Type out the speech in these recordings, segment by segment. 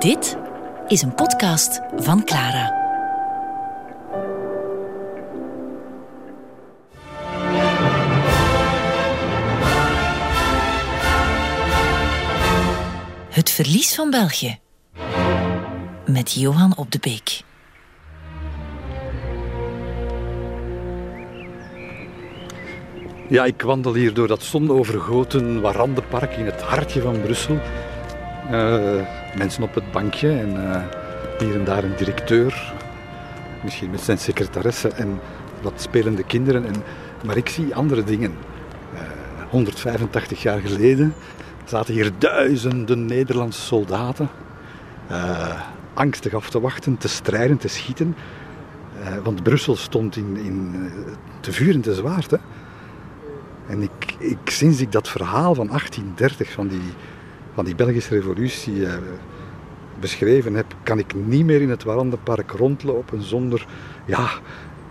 Dit is een podcast van Clara. Het verlies van België. Met Johan op de Beek. Ja, ik wandel hier door dat zonovergoten Warandenpark in het hartje van Brussel. Uh, mensen op het bankje en uh, hier en daar een directeur. Misschien met zijn secretaresse en wat spelende kinderen. En, maar ik zie andere dingen. Uh, 185 jaar geleden zaten hier duizenden Nederlandse soldaten. angstig af te wachten, te strijden, te schieten. want Brussel stond in, in te vuur en te zwaard. Hè? En ik, ik, sinds ik dat verhaal van 1830, van die, van die Belgische revolutie eh, beschreven heb, kan ik niet meer in het Warandenpark rondlopen zonder, ja,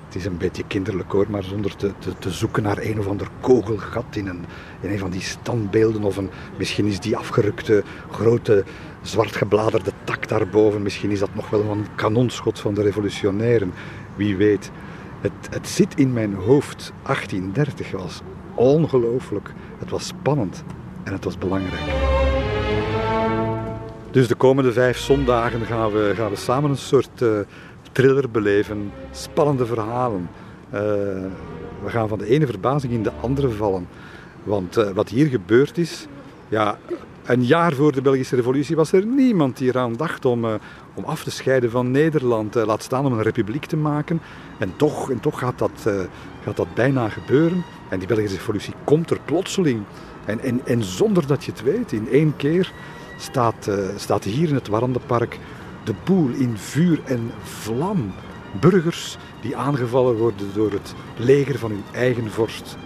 het is een beetje kinderlijk hoor, maar zonder te, te, te, zoeken naar een of ander kogelgat in een, in een van die standbeelden. Of een, misschien is die afgerukte grote zwartgebladerde tak daarboven, misschien is dat nog wel een kanonschot van de revolutionairen, wie weet. Het, het zit in mijn hoofd. 1830 was ongelooflijk. Het was spannend en het was belangrijk. Dus de komende vijf zondagen gaan we, gaan we samen een soort uh, thriller beleven. Spannende verhalen. Uh, we gaan van de ene verbazing in de andere vallen. Want uh, wat hier gebeurd is, ja, een jaar voor de Belgische Revolutie was er niemand die eraan dacht om, om af te scheiden van Nederland. Laat staan om een republiek te maken. En toch, en toch gaat, dat, gaat dat bijna gebeuren. En die Belgische Revolutie komt er plotseling. En, en, en zonder dat je het weet, in één keer staat, staat hier in het Warandenpark de boel in vuur en vlam. Burgers die aangevallen worden door het leger van hun eigen vorst.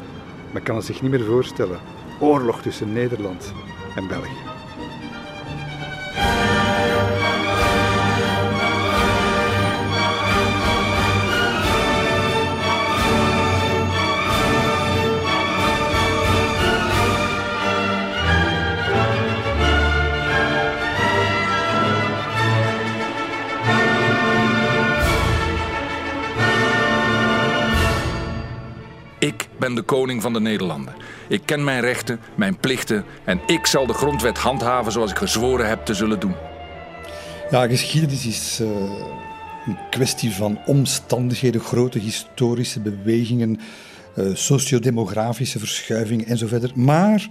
Men kan het zich niet meer voorstellen. Oorlog tussen Nederland en België. Ik ben de koning van de Nederlanden. Ik ken mijn rechten, mijn plichten en ik zal de grondwet handhaven zoals ik gezworen heb te zullen doen. Ja, geschiedenis is uh, een kwestie van omstandigheden, grote historische bewegingen, uh, sociodemografische verschuivingen en zo verder. Maar,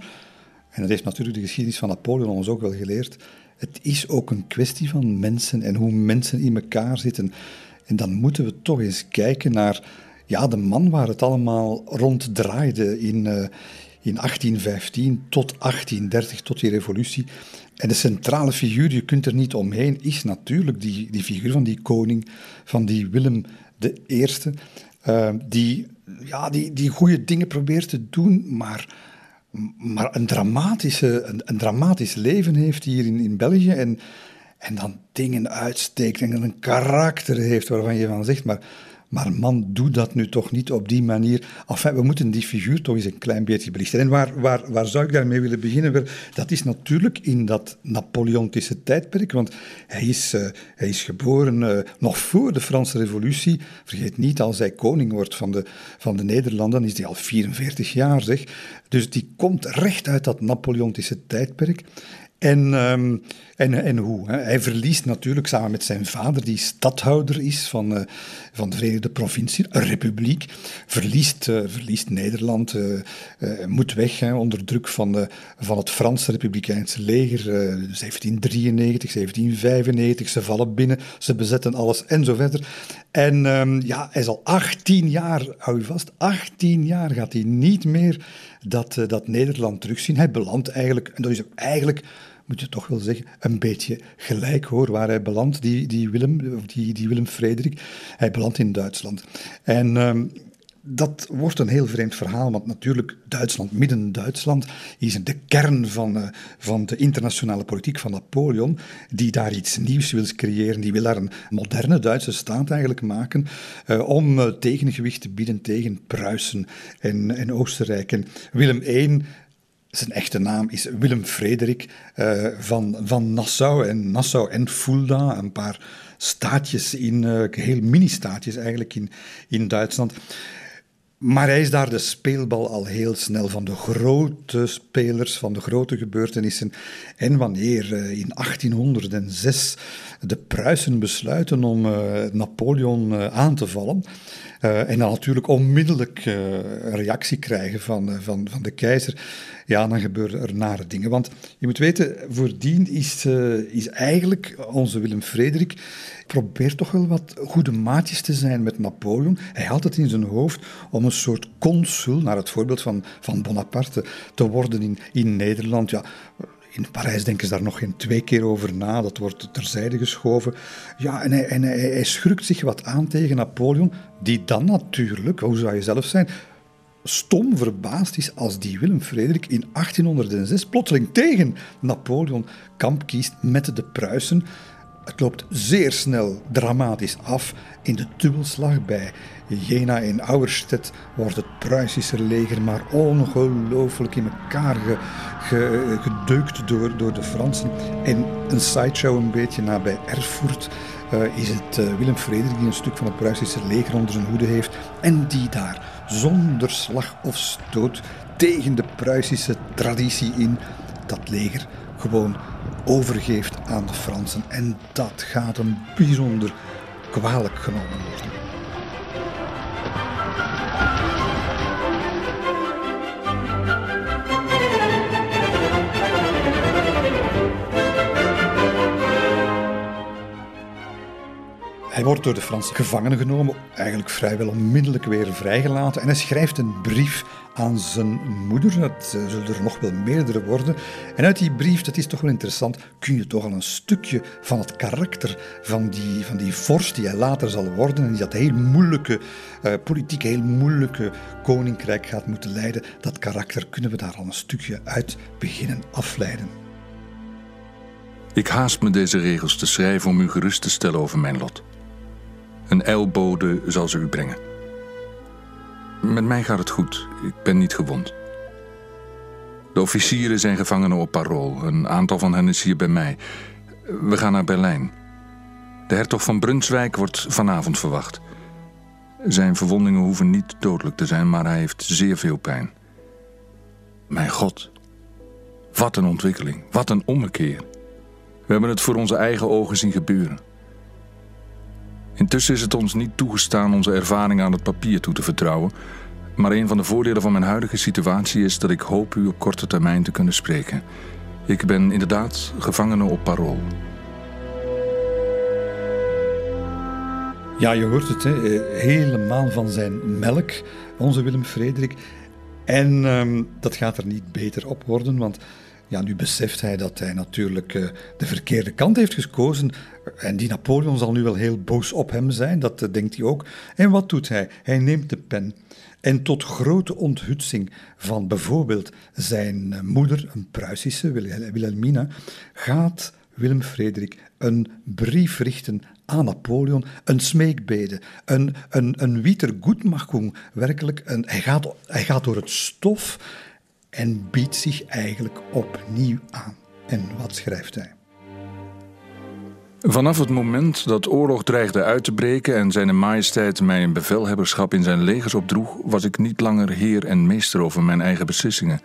en dat heeft natuurlijk de geschiedenis van Napoleon ons ook wel geleerd, het is ook een kwestie van mensen en hoe mensen in elkaar zitten. En dan moeten we toch eens kijken naar ja, de man waar het allemaal rond draaide in, uh, in 1815 tot 1830, tot die revolutie. En de centrale figuur, je kunt er niet omheen, is natuurlijk die, die figuur van die koning, van die Willem I, uh, die, ja, die, die goede dingen probeert te doen, maar, maar een, dramatische, een, een dramatisch leven heeft hier in, in België. En, en dan dingen uitsteekt en een karakter heeft waarvan je van zegt, maar maar man, doe dat nu toch niet op die manier. Enfin, we moeten die figuur toch eens een klein beetje belichten. En waar, waar, waar zou ik daarmee willen beginnen? Dat is natuurlijk in dat Napoleontische tijdperk, want hij is, uh, hij is geboren uh, nog voor de Franse Revolutie. Vergeet niet, als hij koning wordt van de, van de Nederlanden, dan is hij al 44 jaar, zeg. Dus die komt recht uit dat Napoleontische tijdperk. En, um, en, en hoe? Hè? Hij verliest natuurlijk samen met zijn vader, die stadhouder is van, uh, van de Verenigde Provincie, een republiek, verliest, uh, verliest Nederland, uh, moet weg hè, onder druk van, van het Franse Republikeinse leger, 1793, 1795, ze vallen binnen, ze bezetten alles en zo verder. En um, ja, hij is al 18 jaar, hou je vast, 18 jaar gaat hij niet meer dat, dat Nederland terugzien. Hij belandt eigenlijk, en dat is eigenlijk moet je toch wel zeggen, een beetje gelijk hoor, waar hij belandt, die, die Willem, of die, die Willem Frederik. Hij belandt in Duitsland. En um, dat wordt een heel vreemd verhaal, want natuurlijk Duitsland, midden Duitsland, is de kern van, uh, van de internationale politiek van Napoleon, die daar iets nieuws wil creëren, die wil daar een moderne Duitse staat eigenlijk maken, uh, om uh, tegengewicht te bieden tegen Pruisen en, en Oostenrijk. En Willem I Zijn echte naam is Willem Frederik uh, van, van Nassau. En Nassau en Fulda, een paar staatjes in, uh, heel mini-staatjes eigenlijk in, in Duitsland. Maar hij is daar de speelbal al heel snel van de grote spelers, van de grote gebeurtenissen. En wanneer uh, in 1806 de Pruisen besluiten om Napoleon aan te vallen, uh, en dan natuurlijk onmiddellijk een reactie krijgen van, van, van de keizer. Ja, dan gebeuren er nare dingen. Want je moet weten, voordien is, is eigenlijk onze Willem Frederik probeert toch wel wat goede maatjes te zijn met Napoleon. Hij had het in zijn hoofd om een soort consul, naar het voorbeeld van, van Bonaparte, te worden in, in Nederland. Ja, in Parijs denken ze daar nog geen twee keer over na. Dat wordt terzijde geschoven. Ja, en hij, en hij, hij schrukt zich wat aan tegen Napoleon, die dan natuurlijk, hoe zou je zelf zijn, stom verbaasd is als die Willem Frederik in 1806 plotseling tegen Napoleon kamp kiest met de Pruisen. Het loopt zeer snel dramatisch af. In de dubbelslag bij Jena en Auerstedt wordt het Pruisische leger maar ongelooflijk in elkaar ge, gedeukt door, door de Fransen. En een sideshow een beetje nabij Erfurt uh, is het uh, Willem Frederik die een stuk van het Pruisische leger onder zijn hoede heeft en die daar zonder slag of stoot tegen de Pruisische traditie in dat leger gewoon overgeeft aan de Fransen. En dat gaat hem bijzonder kwalijk genomen worden. Hij wordt door de Fransen gevangen genomen, eigenlijk vrijwel onmiddellijk weer vrijgelaten. En hij schrijft een brief aan zijn moeder. Het eh, zullen er nog wel meerdere worden. En uit die brief, dat is toch wel interessant, kun je toch al een stukje van het karakter van die, van die vorst die hij later zal worden en die dat heel moeilijke, uh, politiek heel moeilijke koninkrijk gaat moeten leiden, dat karakter kunnen we daar al een stukje uit beginnen afleiden. Ik haast me deze regels te schrijven om u gerust te stellen over mijn lot. Een ijlbode zal ze u brengen. Met mij gaat het goed. Ik ben niet gewond. De officieren zijn gevangenen op parool. Een aantal van hen is hier bij mij. We gaan naar Berlijn. De hertog van Brunswijk wordt vanavond verwacht. Zijn verwondingen hoeven niet dodelijk te zijn, maar hij heeft zeer veel pijn. Mijn god, wat een ontwikkeling, wat een ommekeer. We hebben het voor onze eigen ogen zien gebeuren. Intussen is het ons niet toegestaan onze ervaring aan het papier toe te vertrouwen. Maar een van de voordelen van mijn huidige situatie is dat ik hoop u op korte termijn te kunnen spreken. Ik ben inderdaad gevangene op parool. Ja, je hoort het, hè? helemaal van zijn melk, onze Willem Frederik. En um, dat gaat er niet beter op worden, want ja, nu beseft hij dat hij natuurlijk uh, de verkeerde kant heeft gekozen. En die Napoleon zal nu wel heel boos op hem zijn, dat uh, denkt hij ook. En wat doet hij? Hij neemt de pen. En tot grote onthutsing van bijvoorbeeld zijn uh, moeder, een Pruisische, Wilhelmina, gaat Willem Frederik een brief richten aan Napoleon, een smeekbede, een, een, een Wiedergutmachung, werkelijk. Een, hij, gaat, hij gaat door het stof en biedt zich eigenlijk opnieuw aan. En wat schrijft hij? Vanaf het moment dat oorlog dreigde uit te breken en zijn majesteit mij een bevelhebberschap in zijn legers opdroeg, was ik niet langer heer en meester over mijn eigen beslissingen.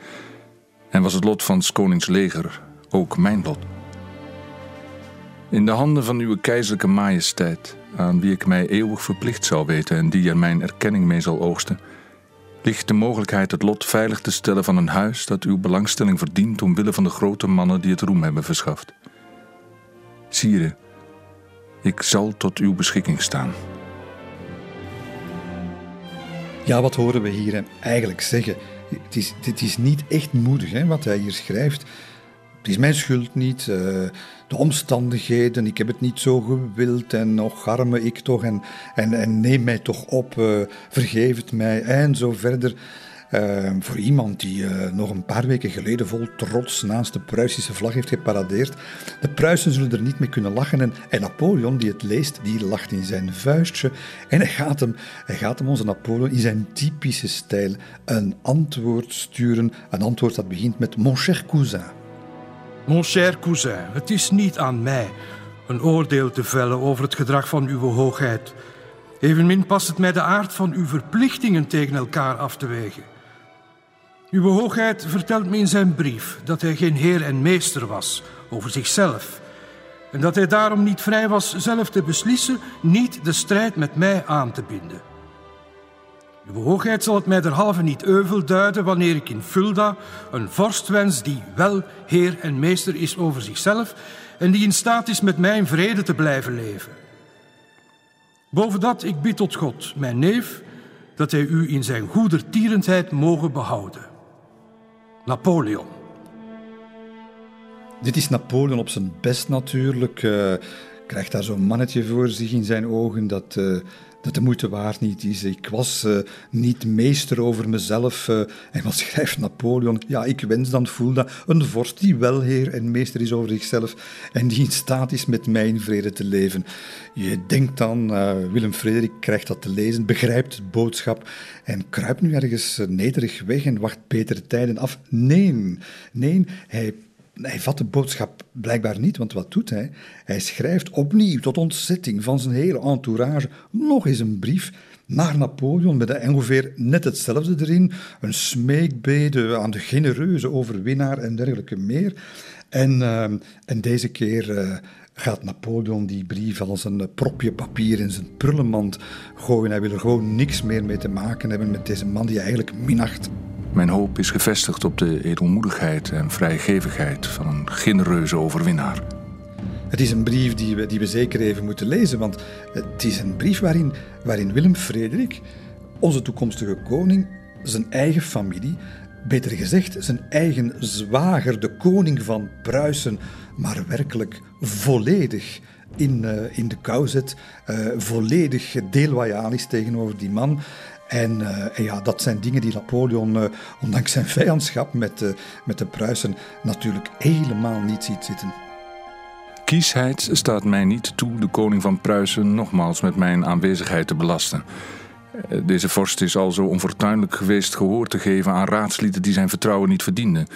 En was het lot van s leger ook mijn lot. In de handen van uw keizerlijke majesteit, aan wie ik mij eeuwig verplicht zal weten en die er mijn erkenning mee zal oogsten, ligt de mogelijkheid het lot veilig te stellen van een huis dat uw belangstelling verdient omwille van de grote mannen die het roem hebben verschaft. Sire, ik zal tot uw beschikking staan. Ja, wat horen we hier eigenlijk zeggen? Het is, het is niet echt moedig hè, wat hij hier schrijft. Het is mijn schuld niet, uh, de omstandigheden, ik heb het niet zo gewild en nog arme ik toch en, en, en neem mij toch op, uh, vergeef het mij en zo verder. Ehm, voor iemand die eh, nog een paar weken geleden vol trots naast de Pruisische vlag heeft geparadeerd. De Pruisen zullen er niet mee kunnen lachen. En, en, Napoleon, die het leest, die lacht in zijn vuistje. En hij gaat, hem, hij gaat hem, onze Napoleon, in zijn typische stijl een antwoord sturen. Een antwoord dat begint met Mon cher cousin. Mon cher cousin, het is niet aan mij een oordeel te vellen over het gedrag van uw hoogheid. Evenmin past het mij de aard van uw verplichtingen tegen elkaar af te wegen. Uw hoogheid vertelt me in zijn brief dat hij geen heer en meester was over zichzelf en dat hij daarom niet vrij was zelf te beslissen niet de strijd met mij aan te binden. Uw hoogheid zal het mij derhalve niet euvel duiden wanneer ik in Fulda een vorst wens die wel heer en meester is over zichzelf en die in staat is met mij in vrede te blijven leven. Boven dat, ik bid tot God, mijn neef, dat hij u in zijn goedertierendheid mogen behouden. Napoleon. Dit is Napoleon op zijn best natuurlijk. Uh, krijgt daar zo'n mannetje voor zich in zijn ogen dat, uh, dat de moeite waard niet is. Ik was uh, niet meester over mezelf. en wat schrijft Napoleon? Ja, ik wens dan Fulda een vorst die wel heer en meester is over zichzelf en die in staat is met mij in vrede te leven. Je denkt dan, Willem Frederik krijgt dat te lezen, begrijpt de boodschap en kruipt nu ergens nederig weg en wacht betere tijden af. Nee, nee, hij hij vat de boodschap blijkbaar niet, want wat doet hij? Hij schrijft opnieuw, tot ontzetting van zijn hele entourage, nog eens een brief naar Napoleon met ongeveer net hetzelfde erin. Een smeekbede aan de genereuze overwinnaar en dergelijke meer. En, uh, en deze keer uh, gaat Napoleon die brief als een propje papier in zijn prullenmand gooien. Hij wil er gewoon niks meer mee te maken hebben met deze man die eigenlijk minacht. Mijn hoop is gevestigd op de edelmoedigheid en vrijgevigheid van een genereuze overwinnaar. Het is een brief die we, die we zeker even moeten lezen, want het is een brief waarin, waarin Willem Frederik, onze toekomstige koning, zijn eigen familie, beter gezegd zijn eigen zwager, de koning van Pruisen, maar werkelijk volledig in, uh, in de kou zet, uh, volledig deelwayaal is tegenover die man. En, uh, en, ja, dat zijn dingen die Napoleon, uh, ondanks zijn vijandschap met, uh, met de Pruisen, natuurlijk helemaal niet ziet zitten. Kiesheid staat mij niet toe de koning van Pruisen nogmaals met mijn aanwezigheid te belasten. Deze vorst is al zo onfortuinlijk geweest gehoor te geven aan raadslieden die zijn vertrouwen niet verdienden.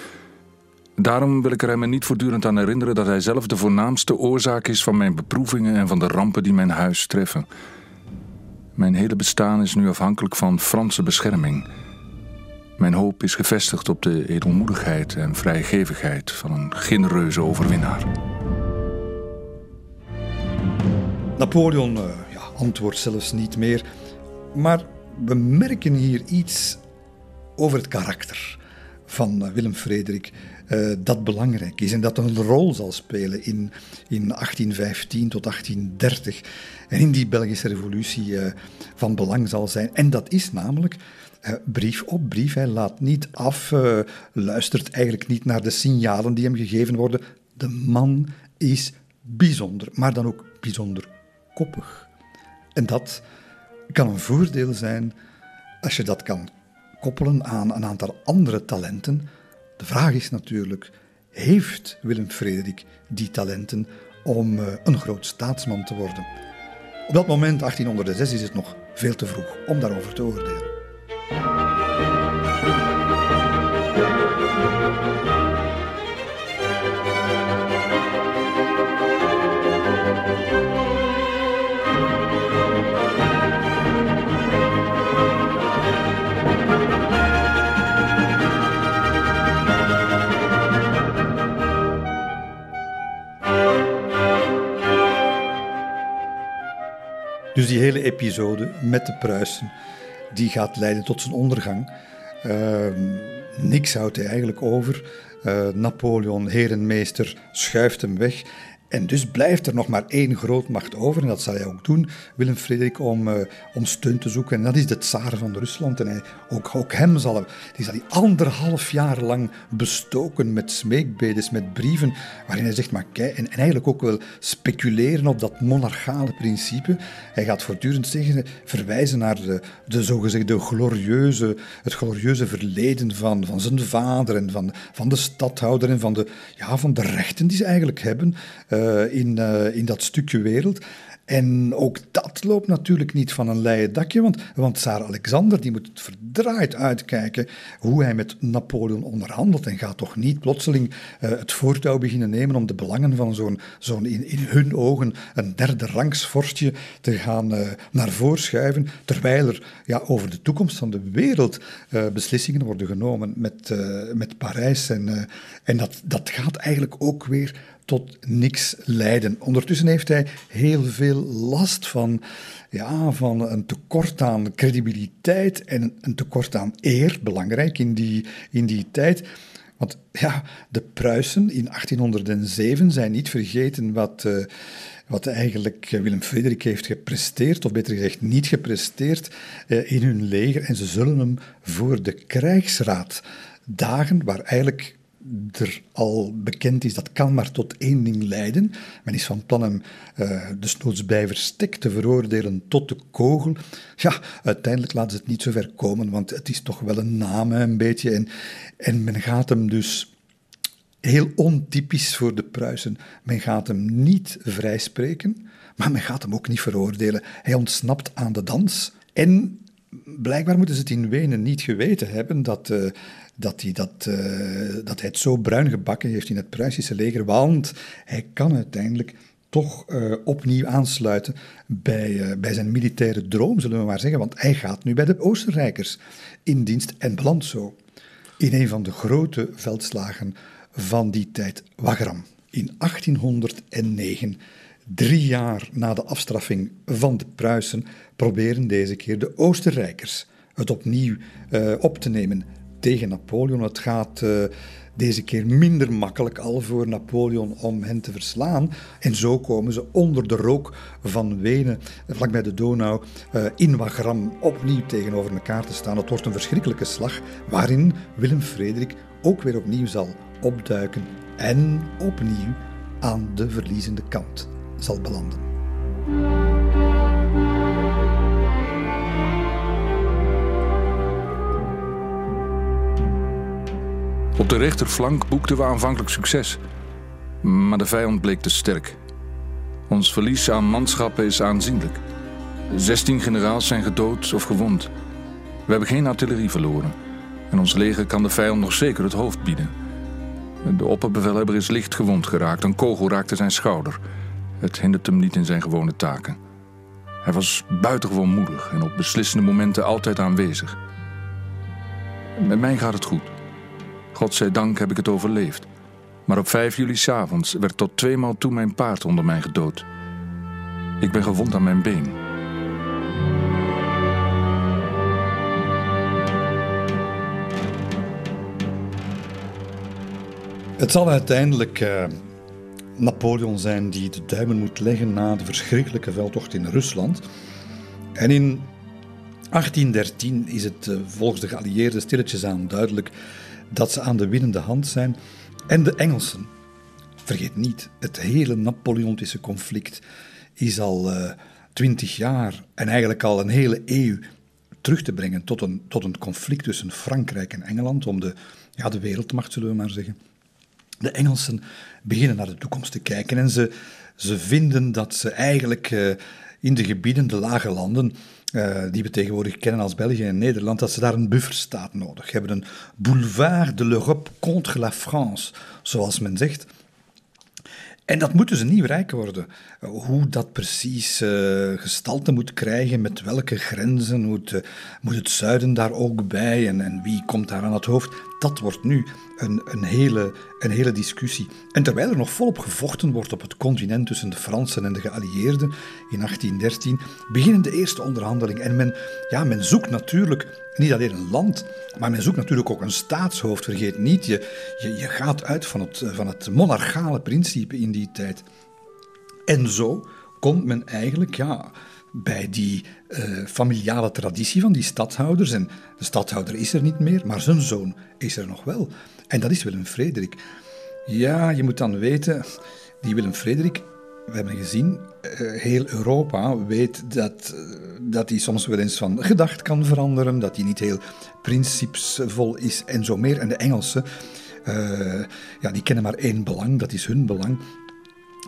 Daarom wil ik er hem niet voortdurend aan herinneren dat hij zelf de voornaamste oorzaak is van mijn beproevingen en van de rampen die mijn huis treffen. Mijn hele bestaan is nu afhankelijk van Franse bescherming. Mijn hoop is gevestigd op de edelmoedigheid en vrijgevigheid van een genereuze overwinnaar. Napoleon uh, ja, antwoordt zelfs niet meer, maar we merken hier iets over het karakter van uh, Willem Frederik uh, dat belangrijk is en dat een rol zal spelen in, in 1815 tot 1830 en in die Belgische revolutie uh, van belang zal zijn. En dat is namelijk uh, brief op brief. Hij laat niet af, luistert eigenlijk niet naar de signalen die hem gegeven worden. De man is bijzonder, maar dan ook bijzonder koppig. En dat kan een voordeel zijn als je dat kan koppelen aan een aantal andere talenten de vraag is natuurlijk, heeft Willem Frederik die talenten om eh, een groot staatsman te worden? Op dat moment, 1806, is het nog veel te vroeg om daarover te oordelen. Dus die hele episode met de Pruisen, die gaat leiden tot zijn ondergang. Uh, niks houdt hij eigenlijk over. Uh, Napoleon, heer en meester, schuift hem weg. En dus blijft er nog maar één grootmacht over, en dat zal hij ook doen, Willem Frederik, om, uh, om steun te zoeken. En dat is de tsaar van Rusland. En hij, ook, ook hem zal hij, die zal hij anderhalf jaar lang bestoken met smeekbedes, met brieven, waarin hij zegt, maar kijk, en, en eigenlijk ook wel speculeren op dat monarchale principe. Hij gaat voortdurend zeggen, verwijzen naar de, de zogezegde glorieuze, het glorieuze verleden van, van zijn vader en van, van de stadhouder en van de, ja, van de rechten die ze eigenlijk hebben. Uh, in, uh, in dat stukje wereld. En ook dat loopt natuurlijk niet van een leien dakje, want, want Tsaar Alexander die moet verdraaid uitkijken hoe hij met Napoleon onderhandelt en gaat toch niet plotseling uh, het voortouw beginnen nemen om de belangen van zo'n zo'n in, in hun ogen een derde rangs vorstje te gaan uh, naar voren schuiven, terwijl er ja, over de toekomst van de wereld beslissingen worden genomen met, met Parijs. En, en dat, dat gaat eigenlijk ook weer tot niks leiden. Ondertussen heeft hij heel veel last van, ja, van een tekort aan credibiliteit en een tekort aan eer, belangrijk in die, in die tijd. Want ja, de Pruisen in 1807 zijn niet vergeten wat, uh, wat eigenlijk Willem Frederik heeft gepresteerd, of beter gezegd niet gepresteerd, uh, in hun leger. En ze zullen hem voor de krijgsraad dagen, waar eigenlijk er al bekend is, dat kan maar tot één ding leiden. Men is van plan hem uh, desnoods bij verstek te veroordelen tot de kogel. Ja, uiteindelijk laten ze het niet zo ver komen, want het is toch wel een naam een beetje. En, en men gaat hem dus heel ontypisch voor de Pruisen. Men gaat hem niet vrijspreken, maar men gaat hem ook niet veroordelen. Hij ontsnapt aan de dans en blijkbaar moeten ze het in Wenen niet geweten hebben dat, uh, dat, hij dat, uh, dat hij het zo bruin gebakken heeft in het Pruisische leger, want hij kan uiteindelijk toch uh, opnieuw aansluiten bij, bij zijn militaire droom, zullen we maar zeggen, want hij gaat nu bij de Oostenrijkers in dienst en belandt zo in een van de grote veldslagen van die tijd, Wagram, in 1809 Drie jaar na de afstraffing van de Pruisen proberen deze keer de Oostenrijkers het opnieuw op te nemen tegen Napoleon. Het gaat uh, deze keer minder makkelijk al voor Napoleon om hen te verslaan. En zo komen ze onder de rook van Wenen, vlakbij de Donau, uh, in Wagram opnieuw tegenover elkaar te staan. Het wordt een verschrikkelijke slag waarin Willem Frederik ook weer opnieuw zal opduiken en opnieuw aan de verliezende kant zal belanden. Op de rechterflank boekten we aanvankelijk succes, maar de vijand bleek te sterk. Ons verlies aan manschappen is aanzienlijk. 16 generaals zijn gedood of gewond. We hebben geen artillerie verloren en ons leger kan de vijand nog zeker het hoofd bieden. De opperbevelhebber is licht gewond geraakt. Een kogel raakte zijn schouder. Het hindert hem niet in zijn gewone taken. Hij was buitengewoon moedig en op beslissende momenten altijd aanwezig. Met mij gaat het goed. Godzijdank heb ik het overleefd. Maar op 5 juli s'avonds werd tot tweemaal toe mijn paard onder mij gedood. Ik ben gewond aan mijn been. Het zal uiteindelijk uh, Napoleon zijn die de duimen moet leggen na de verschrikkelijke veldtocht in Rusland. En in 1813 is het uh, volgens de geallieerden stilletjes aan duidelijk dat ze aan de winnende hand zijn. En de Engelsen, vergeet niet, het hele Napoleontische conflict is al uh, twintig jaar en eigenlijk al een hele eeuw terug te brengen tot een, tot een conflict tussen Frankrijk en Engeland om de, ja, de wereldmacht, zullen we maar zeggen. De Engelsen beginnen naar de toekomst te kijken en ze, ze vinden dat ze eigenlijk uh, in de gebieden, de lage landen, uh, die we tegenwoordig kennen als België en Nederland, dat ze daar een bufferstaat nodig hebben. Een boulevard de l'Europe contre la France, zoals men zegt. En dat moet dus een nieuw rijk worden. Hoe dat precies uh, gestalte moet krijgen, met welke grenzen, moet, uh, moet het zuiden daar ook bij en, en wie komt daar aan het hoofd, dat wordt nu een, een, hele, een hele discussie. En terwijl er nog volop gevochten wordt op het continent tussen de Fransen en de geallieerden in 1813, beginnen de eerste onderhandelingen. En men, ja, men zoekt natuurlijk niet alleen een land, maar men zoekt natuurlijk ook een staatshoofd. Vergeet niet, je, je, gaat uit van het, van het monarchale principe in die tijd. En zo komt men eigenlijk ja, bij die uh, familiale traditie van die stadhouders. En de stadhouder is er niet meer, maar zijn zoon is er nog wel. En dat is Willem Frederik. Ja, je moet dan weten, die Willem Frederik, we hebben gezien, uh, heel Europa weet dat, uh, dat hij soms wel eens van gedacht kan veranderen, dat hij niet heel principesvol is en zo meer. En de Engelsen, ja, die kennen maar één belang, dat is hun belang.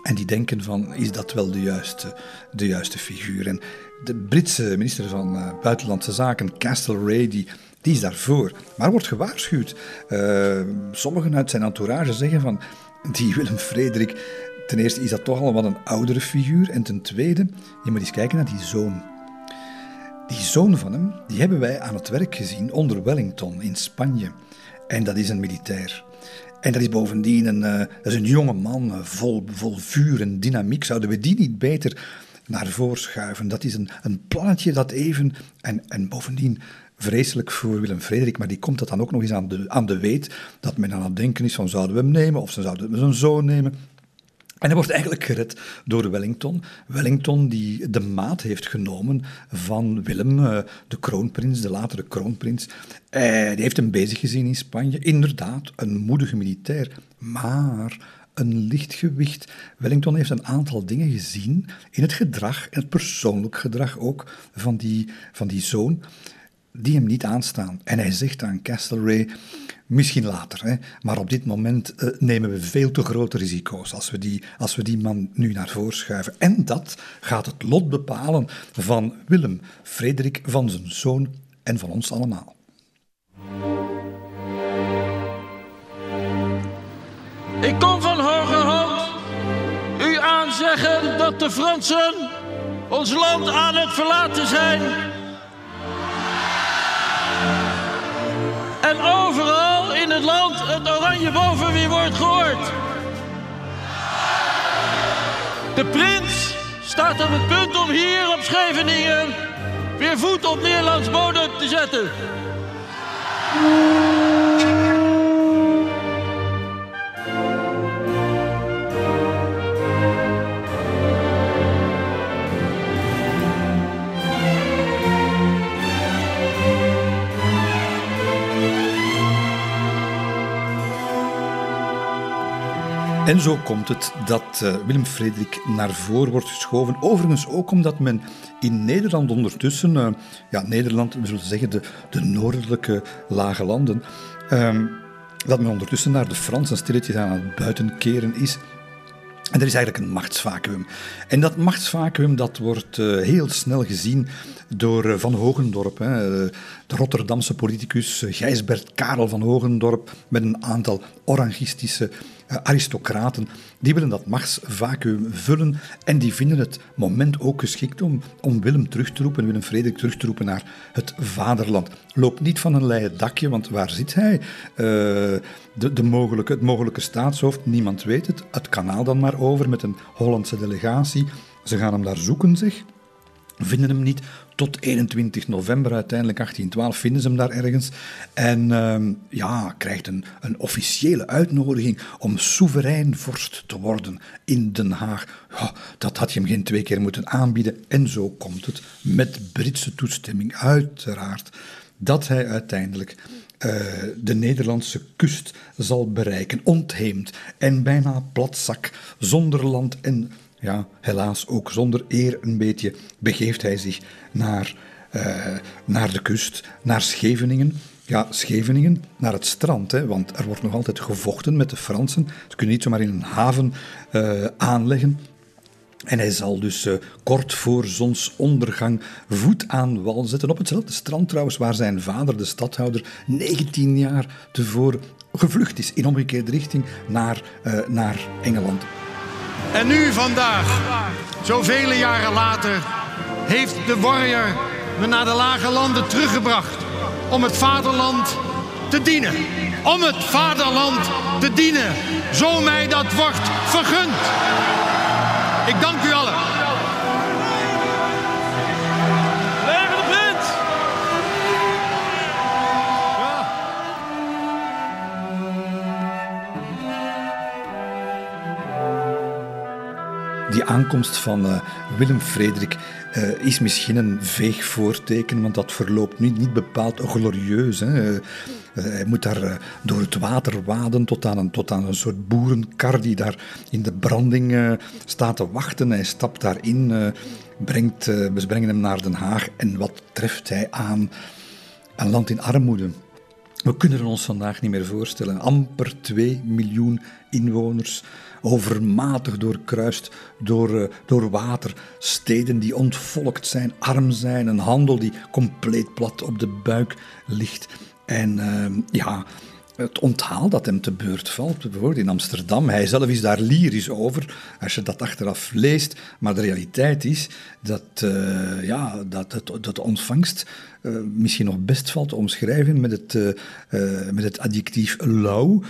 En die denken van, is dat wel de juiste, de juiste figuur? En de Britse minister van Buitenlandse Zaken, Castlereagh, die, die is daarvoor. Maar wordt gewaarschuwd. Uh, sommigen uit zijn entourage zeggen van, die Willem Frederik, ten eerste is dat toch al wat een oudere figuur. En ten tweede, je moet eens kijken naar die zoon. Die zoon van hem, die hebben wij aan het werk gezien onder Wellington in Spanje. En dat is een militair. En dat is bovendien een, uh, dat is een jonge man, uh, vol, vol vuur en dynamiek. Zouden we die niet beter naar voren schuiven? Dat is een, een plannetje dat even... En, en bovendien vreselijk voor Willem Frederik, maar die komt dat dan ook nog eens aan de, aan de weet, dat men aan het denken is van zouden we hem nemen of zouden we zijn zoon nemen. En hij wordt eigenlijk gered door Wellington. Wellington die de maat heeft genomen van Willem, eh, de kroonprins, de latere kroonprins. Eh, die heeft hem bezig gezien in Spanje. Inderdaad, een moedige militair, maar een licht gewicht. Wellington heeft een aantal dingen gezien in het gedrag, in het persoonlijk gedrag ook, van die, van die zoon, die hem niet aanstaan. En hij zegt aan Castlereagh Misschien later, hè. maar op dit moment uh, nemen we veel te grote risico's als we, die, als we die man nu naar voren schuiven. En dat gaat het lot bepalen van Willem, Frederik, van zijn zoon en van ons allemaal. Ik kom van hoge hand u aanzeggen dat de Fransen ons land aan het verlaten zijn. En overal in het land het oranje boven wie wordt gehoord. De prins staat op het punt om hier op Scheveningen weer voet op Nederlands bodem te zetten. En zo komt het dat uh, Willem Frederik naar voren wordt geschoven. Overigens ook omdat men in Nederland ondertussen, uh, ja, Nederland, we zullen zeggen de, de noordelijke lage landen, uh, dat men ondertussen naar de Fransen stilletjes aan het buitenkeren is. En er is eigenlijk een machtsvacuum. En dat machtsvacuum dat wordt uh, heel snel gezien door Van Hogendorp, hè, de Rotterdamse politicus uh, Gijsbert Karel van Hogendorp, met een aantal orangistische aristocraten. Die willen dat machtsvacuum vullen en die vinden het moment ook geschikt om, om Willem terug te roepen, Willem Frederik terug te roepen naar het vaderland. Loopt niet van een leien dakje, want waar zit hij? de, de mogelijke, het mogelijke staatshoofd, niemand weet het. Het kanaal dan maar over met een Hollandse delegatie. Ze gaan hem daar zoeken, zeg. Vinden hem niet. Tot 21 november uiteindelijk 1812 vinden ze hem daar ergens. En uh, ja, krijgt een, een officiële uitnodiging om soeverein vorst te worden in Den Haag. Dat had je hem geen twee keer moeten aanbieden. En zo komt het, met Britse toestemming uiteraard, dat hij uiteindelijk uh, de Nederlandse kust zal bereiken, ontheemd en bijna platzak, zonder land en ja, helaas ook zonder eer een beetje, begeeft hij zich naar, uh, naar de kust, naar Scheveningen. Ja, Scheveningen, naar het strand, hè, want er wordt nog altijd gevochten met de Fransen. Ze kunnen niet zomaar in een haven uh, aanleggen. En hij zal dus uh, kort voor zonsondergang voet aan wal zetten. Op hetzelfde strand trouwens waar zijn vader, de stadhouder, 19 jaar tevoren gevlucht is in omgekeerde richting naar, naar Engeland. En nu vandaag, zoveel jaren later, heeft de warrior me naar de lage landen teruggebracht om het vaderland te dienen. Om het vaderland te dienen, zo mij dat wordt vergund. Ik dank u allen. Die aankomst van uh, Willem Frederik uh, is misschien een veeg voorteken, want dat verloopt niet, niet bepaald glorieus. Hè. Uh, hij moet daar door het water waden tot aan, een, tot aan een soort boerenkar die daar in de branding staat te wachten. Hij stapt daarin, brengt, we brengen hem naar Den Haag en wat treft hij aan? Een land in armoede. We kunnen ons vandaag niet meer voorstellen. Amper 2 miljoen inwoners, overmatig doorkruist door, uh, door water. Steden die ontvolkt zijn, arm zijn, een handel die compleet plat op de buik ligt. En uh, ja, het onthaal dat hem te beurt valt, bijvoorbeeld in Amsterdam. Hij zelf is daar lyrisch over, als je dat achteraf leest. Maar de realiteit is dat, uh, ja, dat, het, dat de ontvangst uh, misschien nog best valt te omschrijven met het, uh, met het adjectief lauw.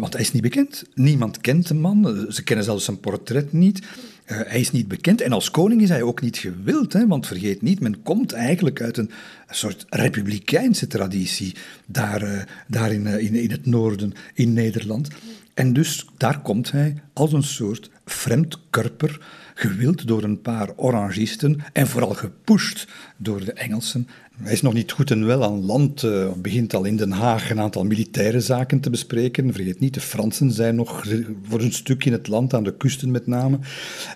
want hij is niet bekend. Niemand kent de man. Ze kennen zelfs zijn portret niet. Uh, hij is niet bekend en als koning is hij ook niet gewild, hè, want vergeet niet, men komt eigenlijk uit een, soort republikeinse traditie daar, uh, daar in, in, in, het noorden, in Nederland. En dus daar komt hij als een soort vreemdkurper, gewild door een paar orangisten en vooral gepusht door de Engelsen hij is nog niet goed en wel aan land. Uh, begint al in Den Haag een aantal militaire zaken te bespreken. Vergeet niet, de Fransen zijn nog voor een stuk in het land, aan de kusten met name.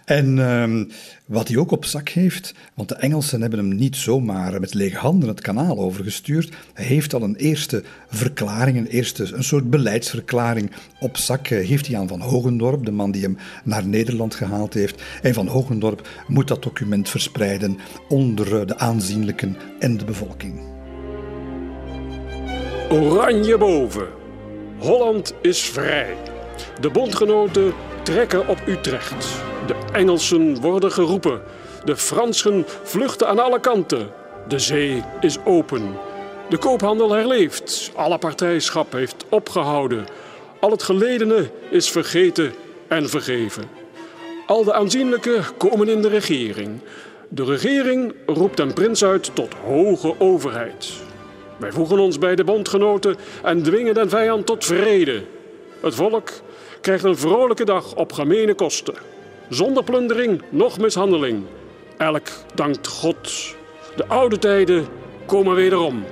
En uh, wat hij ook op zak heeft, want de Engelsen hebben hem niet zomaar met lege handen het kanaal overgestuurd. Hij heeft al een eerste verklaring, een, eerste, een soort beleidsverklaring op zak. Uh, heeft hij aan Van Hogendorp, de man die hem naar Nederland gehaald heeft. En Van Hogendorp moet dat document verspreiden onder uh, de aanzienlijken en de bevolking. Oranje boven. Holland is vrij. De bondgenoten trekken op Utrecht. De Engelsen worden geroepen. De Fransen vluchten aan alle kanten. De zee is open. De koophandel herleeft. Alle partijschap heeft opgehouden. Al het geledene is vergeten en vergeven. Al de aanzienlijke komen in de regering. De regering roept een prins uit tot hoge overheid. Wij voegen ons bij de bondgenoten en dwingen den vijand tot vrede. Het volk krijgt een vrolijke dag op gemene kosten. Zonder plundering, noch mishandeling. Elk dankt God. De oude tijden komen wederom.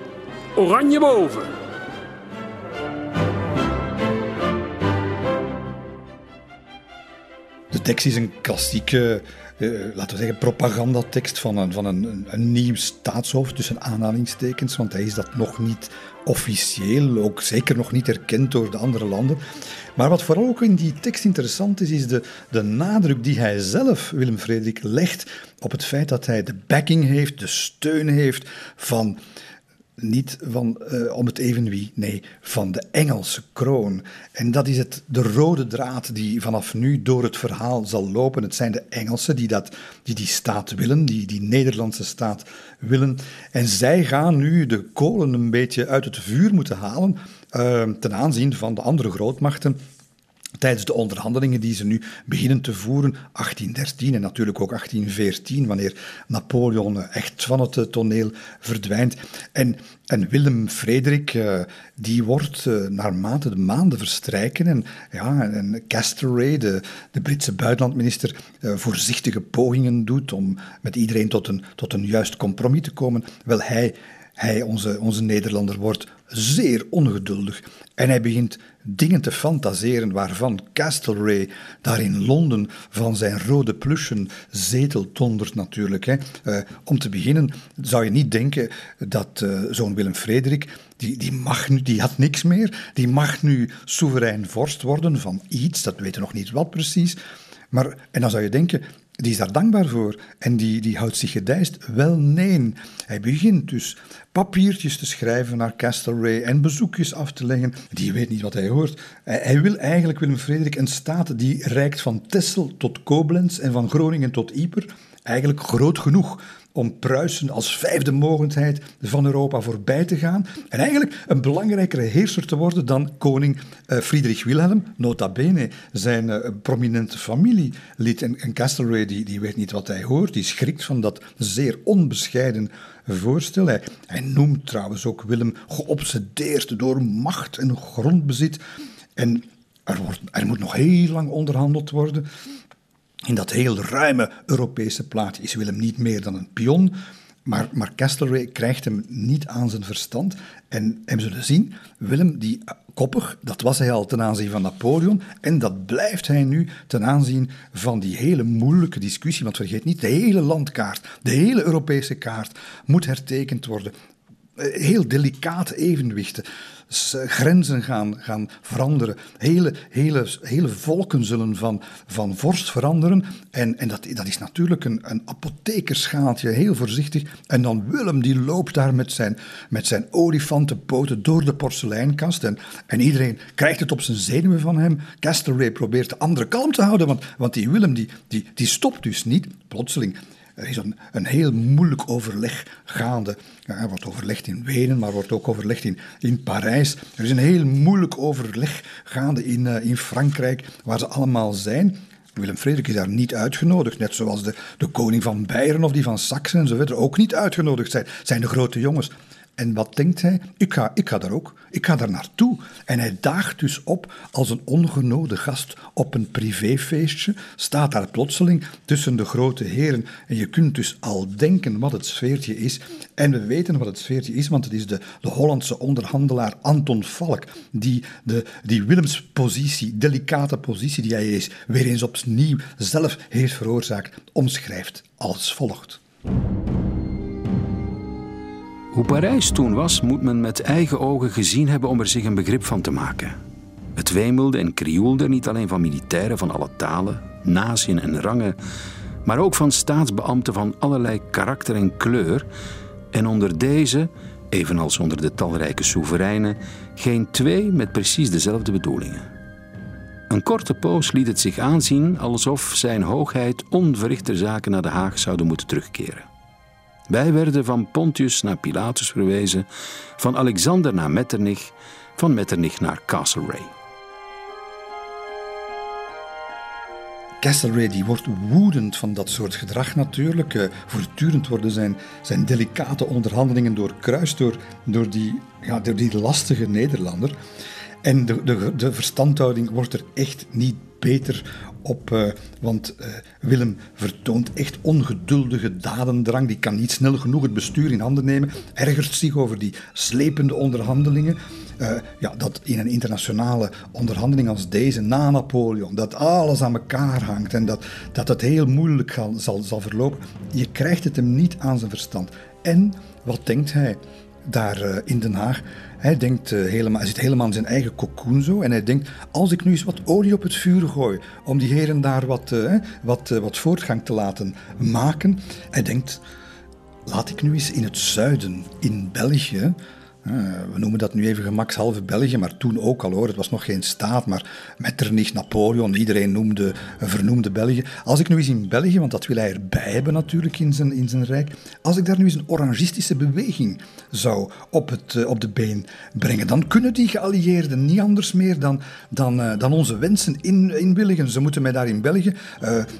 Oranje boven. De tekst is een klassieke uh, laten we zeggen, propagandatekst van, een, van een, een, nieuw staatshoofd, tussen aanhalingstekens, want hij is dat nog niet officieel, ook zeker nog niet erkend door de andere landen. Maar wat vooral ook in die tekst interessant is, is de, de nadruk die hij zelf, Willem Frederik, legt op het feit dat hij de backing heeft, de steun heeft van niet van uh, om het even wie, nee, van de Engelse kroon. En dat is het, de rode draad die vanaf nu door het verhaal zal lopen. Het zijn de Engelsen die, dat, die die staat willen, die die Nederlandse staat willen. En zij gaan nu de kolen een beetje uit het vuur moeten halen uh, ten aanzien van de andere grootmachten tijdens de onderhandelingen die ze nu beginnen te voeren, 1813 en natuurlijk ook 1814, wanneer Napoleon echt van het toneel verdwijnt. En, en Willem Frederik, uh, die wordt uh, naarmate de maanden verstrijken en, ja, en Castlereagh, de, de Britse buitenlandminister, voorzichtige pogingen doet om met iedereen tot een, tot een juist compromis te komen. Wel, hij, hij onze, onze Nederlander, wordt zeer ongeduldig en hij begint dingen te fantaseren waarvan Castlereagh daar in Londen van zijn rode plushen zetel dondert natuurlijk. Hè. Uh, om te beginnen zou je niet denken dat uh, zo'n Willem Frederik, die, die, mag nu, die had niks meer, die mag nu soeverein vorst worden van iets, dat weten we nog niet wat precies. Maar, en dan zou je denken, die is daar dankbaar voor en die, die houdt zich gedijst. Wel, nee. Hij begint dus papiertjes te schrijven naar Castlereagh en bezoekjes af te leggen. Die weet niet wat hij hoort. Hij, hij wil eigenlijk, Willem Frederik, een staat die reikt van Texel tot Koblenz en van Groningen tot Yper. Eigenlijk groot genoeg om Pruisen als vijfde mogendheid van Europa voorbij te gaan en eigenlijk een belangrijkere heerser te worden dan koning uh, Friedrich Wilhelm, nota bene zijn uh, prominente familielid. En, en Castlereagh die, die weet niet wat hij hoort, die schrikt van dat zeer onbescheiden voorstel. Hij, hij noemt trouwens ook Willem geobsedeerd door macht en grondbezit. En er, wordt, er moet nog heel lang onderhandeld worden. In dat heel ruime Europese plaatje is Willem niet meer dan een pion. Maar, maar Castlereagh krijgt hem niet aan zijn verstand. En, we zullen zien, Willem, die koppig, dat was hij al ten aanzien van Napoleon. En dat blijft hij nu ten aanzien van die hele moeilijke discussie. Want vergeet niet, de hele landkaart, de hele Europese kaart moet hertekend worden. Eh, heel delicate evenwichten grenzen gaan, gaan veranderen. Hele, hele, hele volken zullen van, van vorst veranderen. En, en dat, dat is natuurlijk een, een apothekerschaaltje, heel voorzichtig. En dan Willem, die loopt daar met zijn, met zijn olifantenpoten door de porseleinkast. En, en iedereen krijgt het op zijn zenuwen van hem. Castlereagh probeert de andere kalm te houden, want, want die Willem die, die, die stopt dus niet. Plotseling er is een, een heel moeilijk overleg gaande. Ja, er wordt overlegd in Wenen, maar wordt ook overlegd in, in Parijs. Er is een heel moeilijk overleg gaande in, uh, in Frankrijk, waar ze allemaal zijn. Willem Frederik is daar niet uitgenodigd, net zoals de, de koning van Beieren of die van Saxen en zo verder ook niet uitgenodigd zijn. zijn de grote jongens. En wat denkt hij? Ik ga, ik ga daar ook. Ik ga daar naartoe. En hij daagt dus op als een ongenode gast op een privéfeestje. Staat daar plotseling tussen de grote heren. En je kunt dus al denken wat het sfeertje is. En we weten wat het sfeertje is, want het is de, de Hollandse onderhandelaar Anton Valk. Die, de, die Willems positie, delicate positie die hij is, weer eens opnieuw zelf heeft veroorzaakt, omschrijft als volgt. Hoe Parijs toen was, moet men met eigen ogen gezien hebben om er zich een begrip van te maken. Het wemelde en krioelde niet alleen van militairen van alle talen, naziën en rangen, maar ook van staatsbeambten van allerlei karakter en kleur. En onder deze, evenals onder de talrijke soevereinen, geen twee met precies dezelfde bedoelingen. Een korte poos liet het zich aanzien alsof zijn hoogheid onverrichter zaken naar Den Haag zouden moeten terugkeren. Wij werden van Pontius naar Pilatus verwezen, van Alexander naar Metternich, van Metternich naar Castlereagh. Castlereagh die wordt woedend van dat soort gedrag natuurlijk. Uh, voortdurend worden zijn, zijn delicate onderhandelingen doorkruist door, door, die, ja, door die lastige Nederlander. En de, de, de verstandhouding wordt er echt niet beter op, uh, want uh, Willem vertoont echt ongeduldige dadendrang. Die kan niet snel genoeg het bestuur in handen nemen. Ergert zich over die slepende onderhandelingen. Uh, ja, dat in een internationale onderhandeling als deze, na Napoleon, dat alles aan elkaar hangt en dat, dat het heel moeilijk zal, zal, zal verlopen. Je krijgt het hem niet aan zijn verstand. En wat denkt hij daar in Den Haag? Hij, denkt, uh, helemaal, hij zit helemaal in zijn eigen cocoon zo. En hij denkt, als ik nu eens wat olie op het vuur gooi... om die heren daar wat, uh, wat, uh, wat voortgang te laten maken... Hij denkt, laat ik nu eens in het zuiden, in België... Eh, we noemen dat nu even gemakshalve België, maar toen ook al hoor. Het was nog geen staat, maar Metternich, Napoleon, iedereen noemde, vernoemde België. Als ik nu eens in België, want dat wil hij erbij hebben natuurlijk in zijn, in zijn rijk, als ik daar nu eens een orangistische beweging zou op, het, eh, op de been brengen, dan kunnen die geallieerden niet anders meer dan, dan, uh, dan onze wensen in, inwilligen. Ze moeten mij daar in België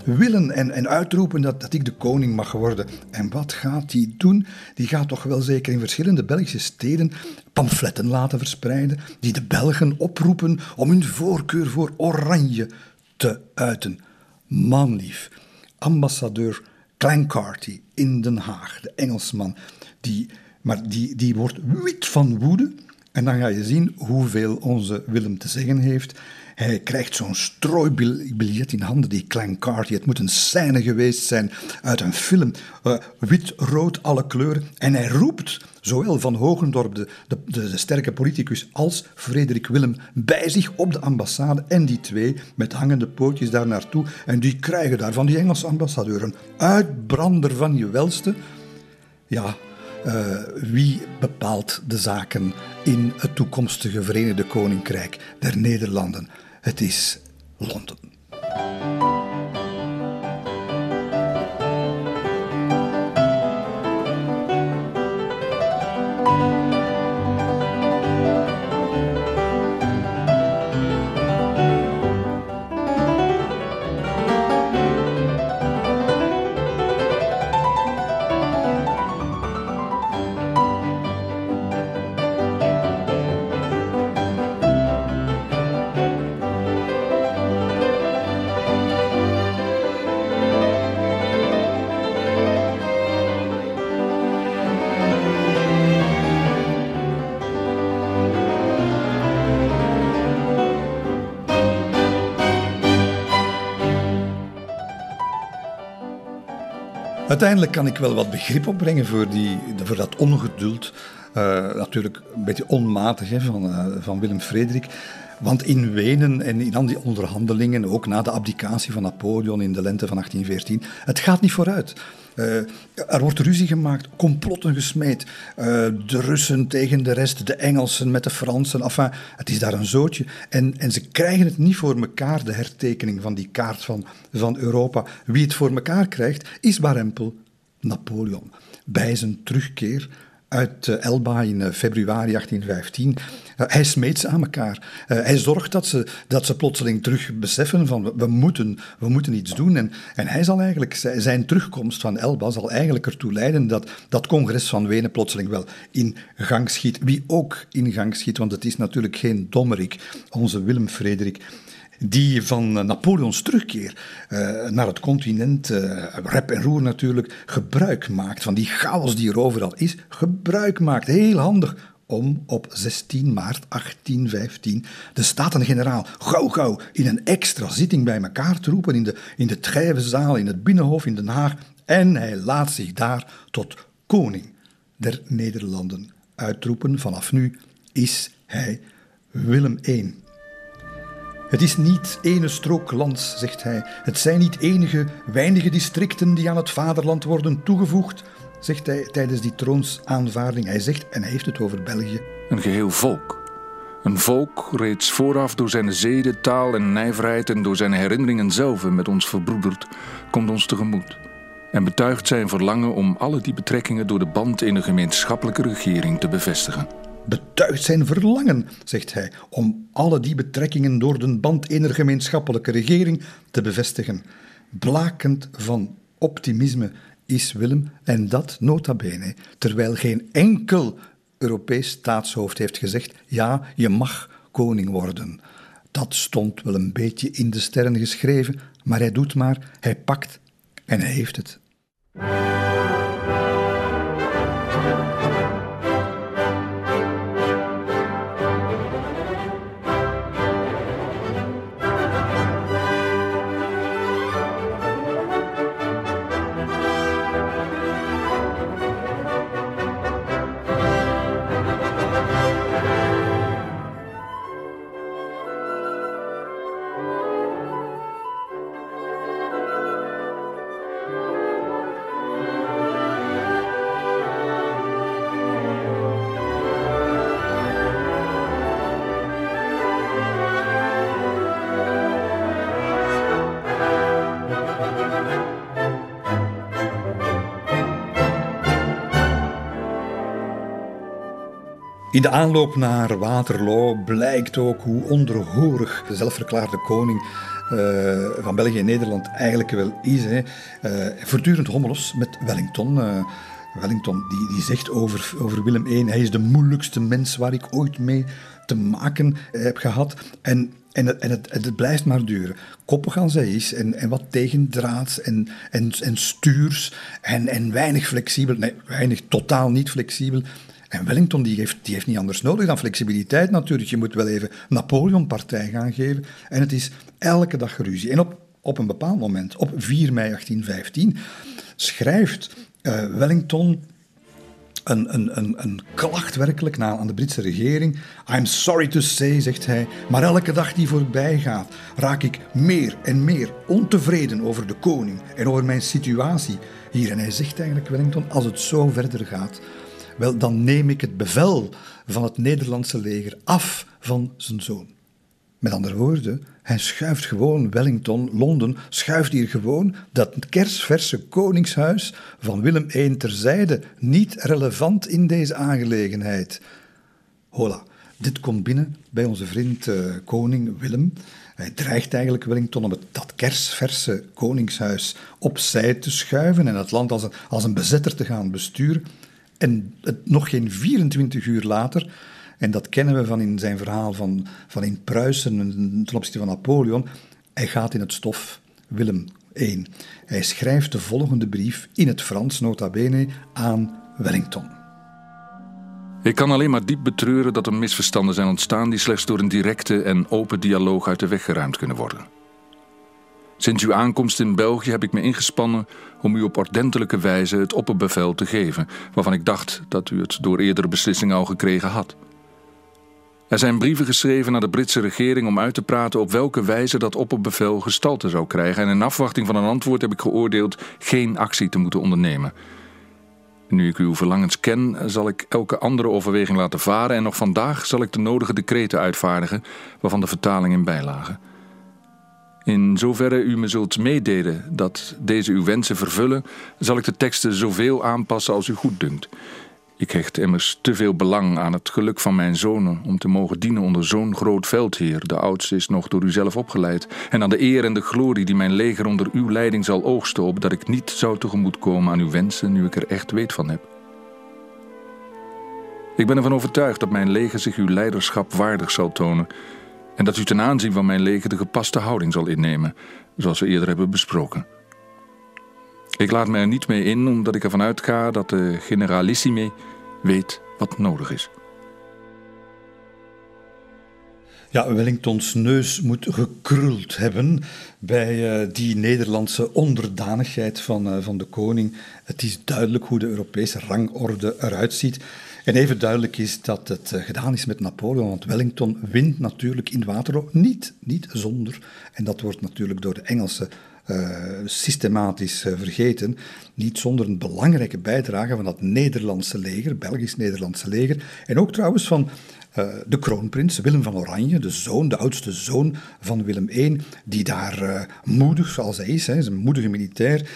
willen en, en uitroepen dat, dat ik de koning mag worden. En wat gaat die doen? Die gaat toch wel zeker in verschillende Belgische steden pamfletten laten verspreiden die de Belgen oproepen om hun voorkeur voor oranje te uiten. Manlief, ambassadeur Clancarty in Den Haag, de Engelsman, die, maar die, die wordt wit van woede. En dan ga je zien hoeveel onze Willem te zeggen heeft. Hij krijgt zo'n strooibiljet in handen, die Clancarty. Het moet een scène geweest zijn uit een film. Uh, wit, rood, alle kleuren. En hij roept zowel Van Hogendorp, de, de, de, sterke politicus, als Frederik Willem bij zich op de ambassade. En die twee met hangende pootjes daar naartoe. En die krijgen daar van die Engelse ambassadeur een uitbrander van je welste. Ja, uh, wie bepaalt de zaken in het toekomstige Verenigde Koninkrijk der Nederlanden? Het is Londen. Uiteindelijk kan ik wel wat begrip opbrengen voor, die, voor dat ongeduld. Uh, natuurlijk een beetje onmatig hè, van, uh, van Willem Frederik. Want in Wenen en in al die onderhandelingen, ook na de abdicatie van Napoleon in de lente van 1814, het gaat niet vooruit. Uh, er wordt ruzie gemaakt, complotten gesmeed. De Russen tegen de rest, de Engelsen met de Fransen. Enfin, het is daar een zootje. En, en ze krijgen het niet voor elkaar, de hertekening van die kaart van, van Europa. Wie het voor elkaar krijgt, is Barempel Napoleon. Bij zijn terugkeer uit eh, Elba in eh, februari 1815. Eh, hij smeet ze aan elkaar. hij zorgt dat ze, dat ze plotseling terug beseffen van we moeten, we moeten iets doen. En, en hij zal eigenlijk, zijn terugkomst van Elba zal eigenlijk ertoe leiden dat dat congres van Wenen plotseling wel in gang schiet. Wie ook in gang schiet, want het is natuurlijk geen dommerik, onze Willem Frederik die van Napoleons terugkeer uh, naar het continent, uh, rep en roer natuurlijk, gebruik maakt van die chaos die er overal is, gebruik maakt, heel handig, om op 16 maart 1815 de Staten-Generaal gauw gauw in een extra zitting bij elkaar te roepen in de, in de Trijvenzaal, in het Binnenhof in Den Haag en hij laat zich daar tot koning der Nederlanden uitroepen. Vanaf nu is hij Willem I. Het is niet ene strook lands, zegt hij. Het zijn niet enige weinige districten die aan het vaderland worden toegevoegd, zegt hij tijdens die troonsaanvaarding. Hij zegt, en hij heeft het over België. Een geheel volk. Een volk reeds vooraf door zijn zeden, taal en nijverheid en door zijn herinneringen zelf met ons verbroederd, komt ons tegemoet. En betuigt zijn verlangen om alle die betrekkingen door de band in een gemeenschappelijke regering te bevestigen betuigt zijn verlangen, zegt hij, om alle die betrekkingen door de band ener gemeenschappelijke regering te bevestigen. Blakend van optimisme is Willem, en dat nota bene, terwijl geen enkel Europees staatshoofd heeft gezegd: ja, je mag koning worden. Dat stond wel een beetje in de sterren geschreven, maar hij doet maar, hij pakt en hij heeft het. In de aanloop naar Waterloo blijkt ook hoe onderhorig de zelfverklaarde koning uh, van België en Nederland eigenlijk wel is. Hè. Uh, voortdurend hommelos met Wellington. Uh, Wellington die, die zegt over, over Willem I, hij is de moeilijkste mens waar ik ooit mee te maken heb gehad. En en, het, het, het, blijft maar duren. Koppig als hij is en, en wat tegendraads en, en, en stuurs en, en weinig flexibel. Nee, weinig, totaal niet flexibel. En Wellington die heeft, die heeft niet anders nodig dan flexibiliteit natuurlijk. Je moet wel even Napoleon partij gaan geven. En het is elke dag ruzie. En op, op een bepaald moment, op 4 mei 1815, schrijft uh, Wellington een, een, een, een klacht werkelijk na aan de Britse regering. I'm sorry to say, zegt hij, maar elke dag die voorbij gaat, raak ik meer en meer ontevreden over de koning en over mijn situatie hier. En hij zegt eigenlijk, Wellington, als het zo verder gaat, wel, dan neem ik het bevel van het Nederlandse leger af van zijn zoon. Met andere woorden, hij schuift gewoon Wellington, Londen, schuift hier gewoon dat kersverse koningshuis van Willem I terzijde, niet relevant in deze aangelegenheid. Hola, dit komt binnen bij onze vriend uh, koning Willem. Hij dreigt eigenlijk Wellington om het, dat kersverse koningshuis opzij te schuiven en het land als een, als een bezetter te gaan besturen. En het, nog geen 24 uur later, en dat kennen we van in zijn verhaal van, van in Pruisen ten opzichte van Napoleon, hij gaat in het stof, Willem I. Hij schrijft de volgende brief in het Frans, nota bene, aan Wellington. Ik kan alleen maar diep betreuren dat er misverstanden zijn ontstaan die slechts door een directe en open dialoog uit de weg geruimd kunnen worden. Sinds uw aankomst in België heb ik me ingespannen om u op ordentelijke wijze het opperbevel te geven, waarvan ik dacht dat u het door eerdere beslissingen al gekregen had. Er zijn brieven geschreven naar de Britse regering om uit te praten op welke wijze dat opperbevel gestalte zou krijgen. En in afwachting van een antwoord heb ik geoordeeld geen actie te moeten ondernemen. Nu ik uw verlangens ken, zal ik elke andere overweging laten varen en nog vandaag zal ik de nodige decreten uitvaardigen, waarvan de vertaling in bijlagen. In zoverre u me zult meedelen dat deze uw wensen vervullen, zal ik de teksten zoveel aanpassen als u goed dunkt. Ik hecht immers te veel belang aan het geluk van mijn zonen om te mogen dienen onder zo'n groot veldheer, de oudste is nog door u zelf opgeleid, en aan de eer en de glorie die mijn leger onder uw leiding zal oogsten, op dat ik niet zou tegemoetkomen aan uw wensen nu ik er echt weet van heb. Ik ben ervan overtuigd dat mijn leger zich uw leiderschap waardig zal tonen en dat u ten aanzien van mijn leger de gepaste houding zal innemen, zoals we eerder hebben besproken. Ik laat me er niet mee in, omdat ik ervan uitga dat de generalissime weet wat nodig is. Ja, Wellingtons neus moet gekruld hebben bij uh, die Nederlandse onderdanigheid van, uh, van de koning. Het is duidelijk hoe de Europese rangorde eruit ziet. En even duidelijk is dat het uh, gedaan is met Napoleon, want Wellington wint natuurlijk in Waterloo niet, niet zonder. En dat wordt natuurlijk door de Engelsen uh, systematisch uh, vergeten. Niet zonder een belangrijke bijdrage van dat Nederlandse leger, Belgisch-Nederlandse leger. En ook trouwens van uh, de kroonprins Willem van Oranje, de zoon, de oudste zoon van Willem I, die daar moedig, zoals hij is, hè, is een moedige militair,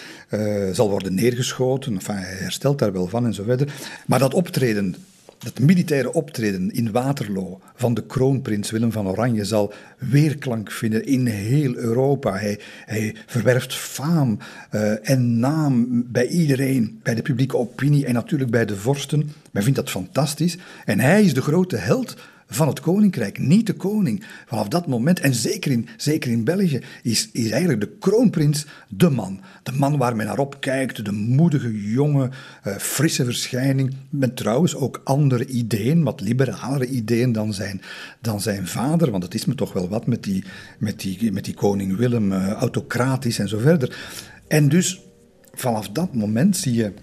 zal worden neergeschoten. Hij herstelt daar wel van en zo verder. Maar dat optreden het militaire optreden in Waterloo van de kroonprins Willem van Oranje zal weerklank vinden in heel Europa. Hij, hij verwerft faam uh, en naam bij iedereen, bij de publieke opinie en natuurlijk bij de vorsten. Men vindt dat fantastisch. En hij is de grote held van het koninkrijk, niet de koning. Vanaf dat moment, en zeker in, zeker in België, is, is eigenlijk de kroonprins de man. De man waar men naar opkijkt, de moedige, jonge, uh, frisse verschijning. Met trouwens ook andere ideeën, wat liberalere ideeën dan zijn, dan zijn vader. Want het is me toch wel wat met die, met die, met die koning Willem, uh, autocratisch en zo verder. En dus vanaf dat moment zie je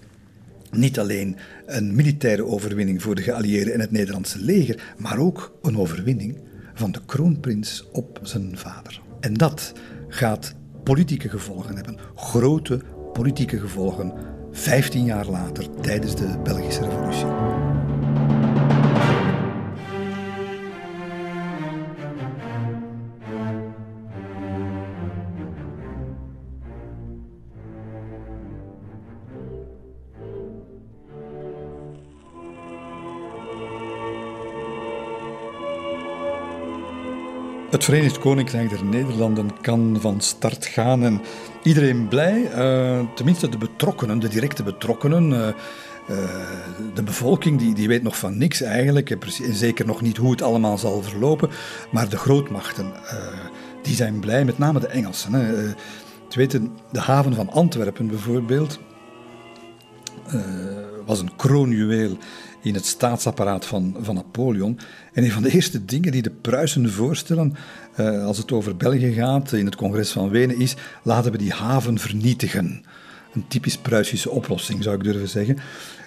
niet alleen een militaire overwinning voor de geallieerden en het Nederlandse leger, maar ook een overwinning van de kroonprins op zijn vader. En dat gaat politieke gevolgen hebben, grote politieke gevolgen, 15 jaar later tijdens de Belgische Revolutie. Het Verenigd Koninkrijk der Nederlanden kan van start gaan en iedereen blij, uh, tenminste de betrokkenen, de directe betrokkenen. Uh, uh, de bevolking die, die weet nog van niks eigenlijk, en zeker nog niet hoe het allemaal zal verlopen. Maar de grootmachten, die zijn blij, met name de Engelsen. Hè. weten, de haven van Antwerpen bijvoorbeeld was een kroonjuweel in het staatsapparaat van, van Napoleon. En een van de eerste dingen die de Pruisen voorstellen, uh, als het over België gaat, in het congres van Wenen, is laten we die haven vernietigen. Een typisch Pruisische oplossing, zou ik durven zeggen.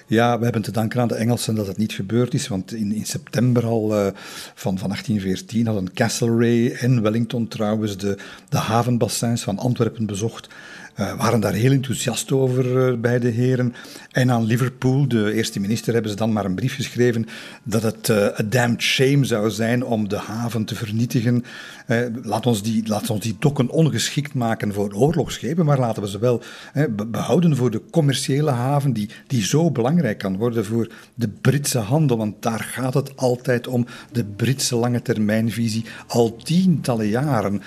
Ja, we hebben te danken aan de Engelsen dat dat niet gebeurd is, want in, in september al uh, van, van 1814 hadden Castlereagh en Wellington trouwens de, de havenbassins van Antwerpen bezocht uh, waren daar heel enthousiast over uh, bij de heren. En aan Liverpool, de eerste minister, hebben ze dan maar een brief geschreven dat het uh, a damned shame zou zijn om de haven te vernietigen. laat, ons die, laat ons die dokken ongeschikt maken voor oorlogsschepen, maar laten we ze wel behouden voor de commerciële haven die, die zo belangrijk kan worden voor de Britse handel. Want daar gaat het altijd om, de Britse lange termijnvisie. Al tientallen jaren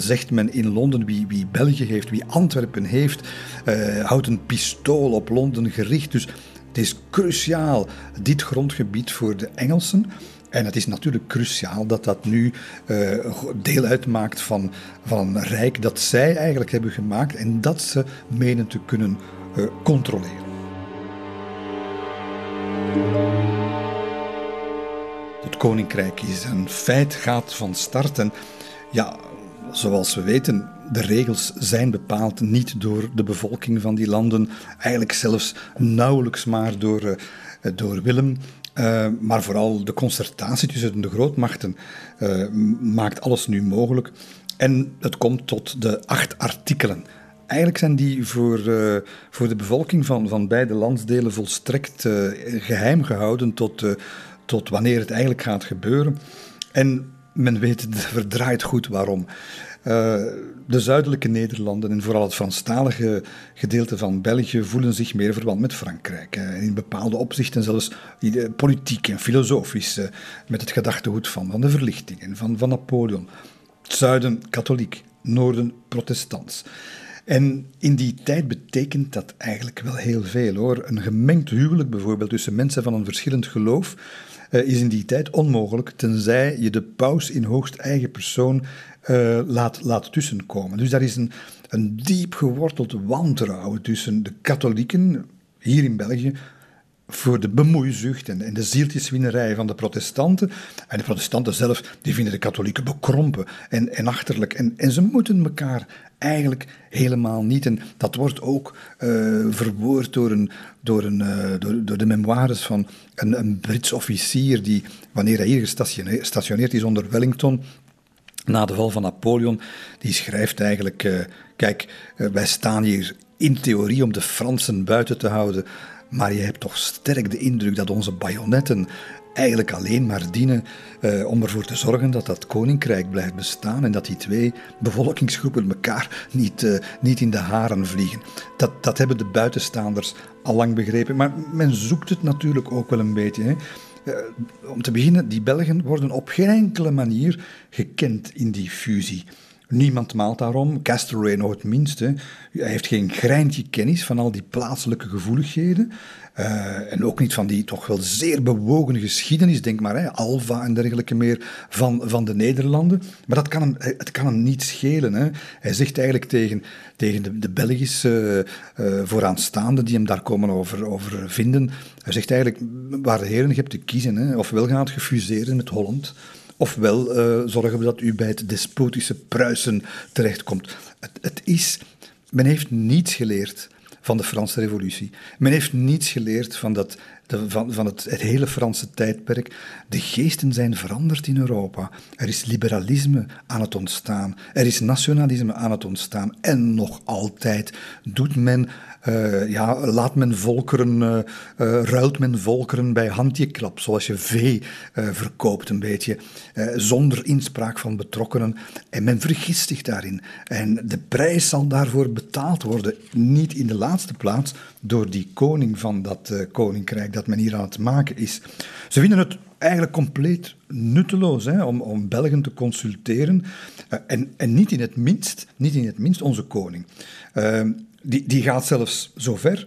zegt men in Londen wie, wie België heeft, wie Antwerpen heeft, uh, houdt een pistool op Londen gericht. Dus het is cruciaal, dit grondgebied voor de Engelsen. En het is natuurlijk cruciaal dat dat nu uh, deel uitmaakt van, van een rijk dat zij eigenlijk hebben gemaakt en dat ze menen te kunnen uh, controleren. Het koninkrijk is een feit, gaat van start. En ja, zoals we weten, de regels zijn bepaald niet door de bevolking van die landen, eigenlijk zelfs nauwelijks maar door, uh, door Willem. Uh, maar vooral de concertatie tussen de grootmachten uh, maakt alles nu mogelijk. En het komt tot de acht artikelen. Eigenlijk zijn die voor, voor de bevolking van, van beide landsdelen volstrekt geheim gehouden tot, tot wanneer het eigenlijk gaat gebeuren. En men weet verdraait goed waarom. Uh, de zuidelijke Nederlanden en vooral het Franstalige gedeelte van België voelen zich meer verwant met Frankrijk. Uh, in bepaalde opzichten zelfs politiek en filosofisch, met het gedachtegoed van, van de verlichting en van, Napoleon. Het zuiden katholiek, noorden protestants. En in die tijd betekent dat eigenlijk wel heel veel hoor. Een gemengd huwelijk bijvoorbeeld tussen mensen van een verschillend geloof is in die tijd onmogelijk, tenzij je de paus in hoogst eigen persoon uh, laat, laat tussenkomen. Dus daar is een, een diep geworteld wantrouwen tussen de katholieken hier in België voor de bemoeizucht en, en de zieltjeswinnerij van de protestanten. En de protestanten zelf, die vinden de katholieken bekrompen en, en achterlijk. En, en ze moeten elkaar eigenlijk helemaal niet. En dat wordt ook uh, verwoord door, een, door, een, uh, door, door, de memoires van een, een Brits officier die, wanneer hij hier gestationeerd is onder Wellington, na de val van Napoleon, die schrijft eigenlijk: uh, Kijk, wij staan hier in theorie om de Fransen buiten te houden. Maar je hebt toch sterk de indruk dat onze bajonetten eigenlijk alleen maar dienen uh, om ervoor te zorgen dat dat koninkrijk blijft bestaan en dat die twee bevolkingsgroepen elkaar niet, uh, niet in de haren vliegen. Dat, dat hebben de buitenstaanders al lang begrepen, maar men zoekt het natuurlijk ook wel een beetje. Hè. Uh, om te beginnen, die Belgen worden op geen enkele manier gekend in die fusie. Niemand maalt daarom, Castlereagh nog het minste. Hij heeft geen greintje kennis van al die plaatselijke gevoeligheden. Uh, en ook niet van die toch wel zeer bewogen geschiedenis, denk maar, hè, Alva en dergelijke meer, van, van de Nederlanden. Maar dat kan hem, het kan hem niet schelen. Hè. Hij zegt eigenlijk tegen, tegen de, de Belgische uh, vooraanstaanden die hem daar komen over, over vinden, hij zegt eigenlijk, waar de heren, je hebt te kiezen, hè, ofwel het gefuseren met Holland, ofwel uh, zorgen we dat u bij het despotische Pruisen terechtkomt. Het, het is, men heeft niets geleerd van de Franse Revolutie. Men heeft niets geleerd van, dat, de, van, van het, het, hele Franse tijdperk. De geesten zijn veranderd in Europa. Er is liberalisme aan het ontstaan. Er is nationalisme aan het ontstaan. En nog altijd doet men uh, ja, laat men volkeren, uh, ruilt men volkeren bij handjeklap, zoals je vee verkoopt een beetje, zonder inspraak van betrokkenen. En men vergist zich daarin. En de prijs zal daarvoor betaald worden, niet in de laatste plaats door die koning van dat koninkrijk dat men hier aan het maken is. Ze vinden het eigenlijk compleet nutteloos hè, om, om Belgen te consulteren. en, en niet in het minst, niet in het minst onze koning. Uh, die, die gaat zelfs zo ver.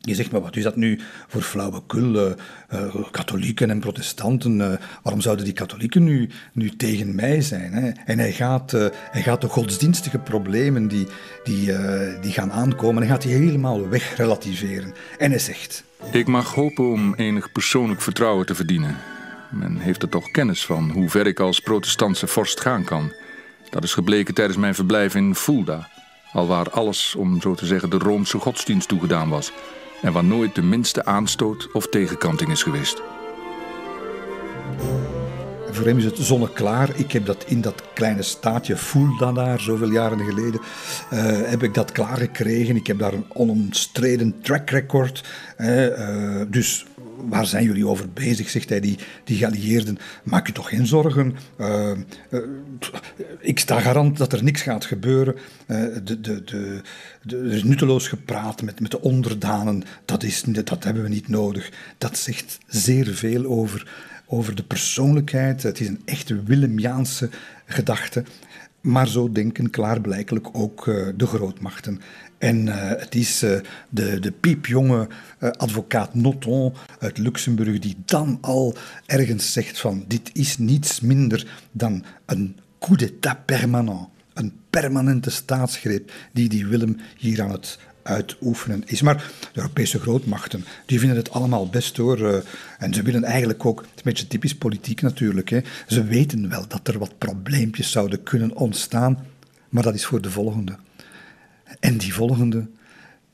Je zegt, maar wat is dat nu voor flauwekul? Uh, uh, katholieken en protestanten, uh, waarom zouden die katholieken nu, nu tegen mij zijn? Hè? En hij gaat, hij gaat de godsdienstige problemen die, die, die gaan aankomen, hij gaat die helemaal wegrelativeren. En hij zegt... Ik mag hopen om enig persoonlijk vertrouwen te verdienen. Men heeft er toch kennis van hoe ver ik als protestantse vorst gaan kan. Dat is gebleken tijdens mijn verblijf in Fulda alwaar alles, om zo te zeggen, de Roomse godsdienst toegedaan was en waar nooit de minste aanstoot of tegenkanting is geweest. Voor hem is het zonneklaar. Ik heb dat in dat kleine staatje Fulda daar, zoveel jaren geleden, uh, heb ik dat klaargekregen. Ik heb daar een onomstreden track record. Uh, dus waar zijn jullie over bezig, zegt hij, die, die geallieerden. Maak je toch geen zorgen. Uh, uh, ik sta garant dat er niks gaat gebeuren. Uh, de, de, de, er is nutteloos gepraat met, met de onderdanen. Dat, is, dat hebben we niet nodig. Dat zegt zeer veel over, over de persoonlijkheid. Het is een echte Willemiaanse gedachte. Maar zo denken klaarblijkelijk ook de grootmachten. En uh, het is uh, de, de piepjonge uh, advocaat Noton uit Luxemburg die dan al ergens zegt van dit is niets minder dan een coup d'état permanent. Een permanente staatsgreep die die Willem hier aan het uitoefenen is. Maar de Europese grootmachten, die vinden het allemaal best hoor. en ze willen eigenlijk ook, het is een beetje typisch politiek natuurlijk, hè, ze weten wel dat er wat probleempjes zouden kunnen ontstaan maar dat is voor de volgende. En die volgende,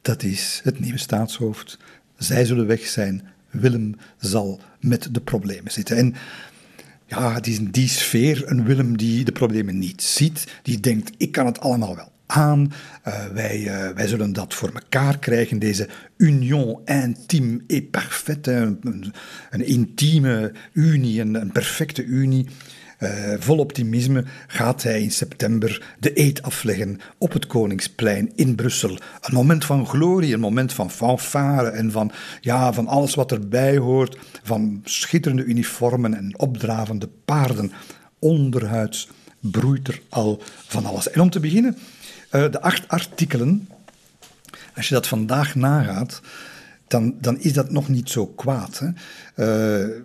dat is het nieuwe staatshoofd. Zij zullen weg zijn. Willem zal met de problemen zitten. En ja, het is in die sfeer een Willem die de problemen niet ziet, die denkt: ik kan het allemaal wel aan. Uh, wij, uh, wij zullen dat voor elkaar krijgen, deze union intime et parfaite, een, intieme unie, een perfecte unie. Uh, vol optimisme gaat hij in september de eed afleggen op het Koningsplein in Brussel. Een moment van glorie, een moment van fanfare en van, ja, van alles wat erbij hoort, van schitterende uniformen en opdravende paarden. Onderhuids broeit er al van alles. En om te beginnen, uh, de acht artikelen, als je dat vandaag nagaat, dan, dan is dat nog niet zo kwaad. Hè? Uh,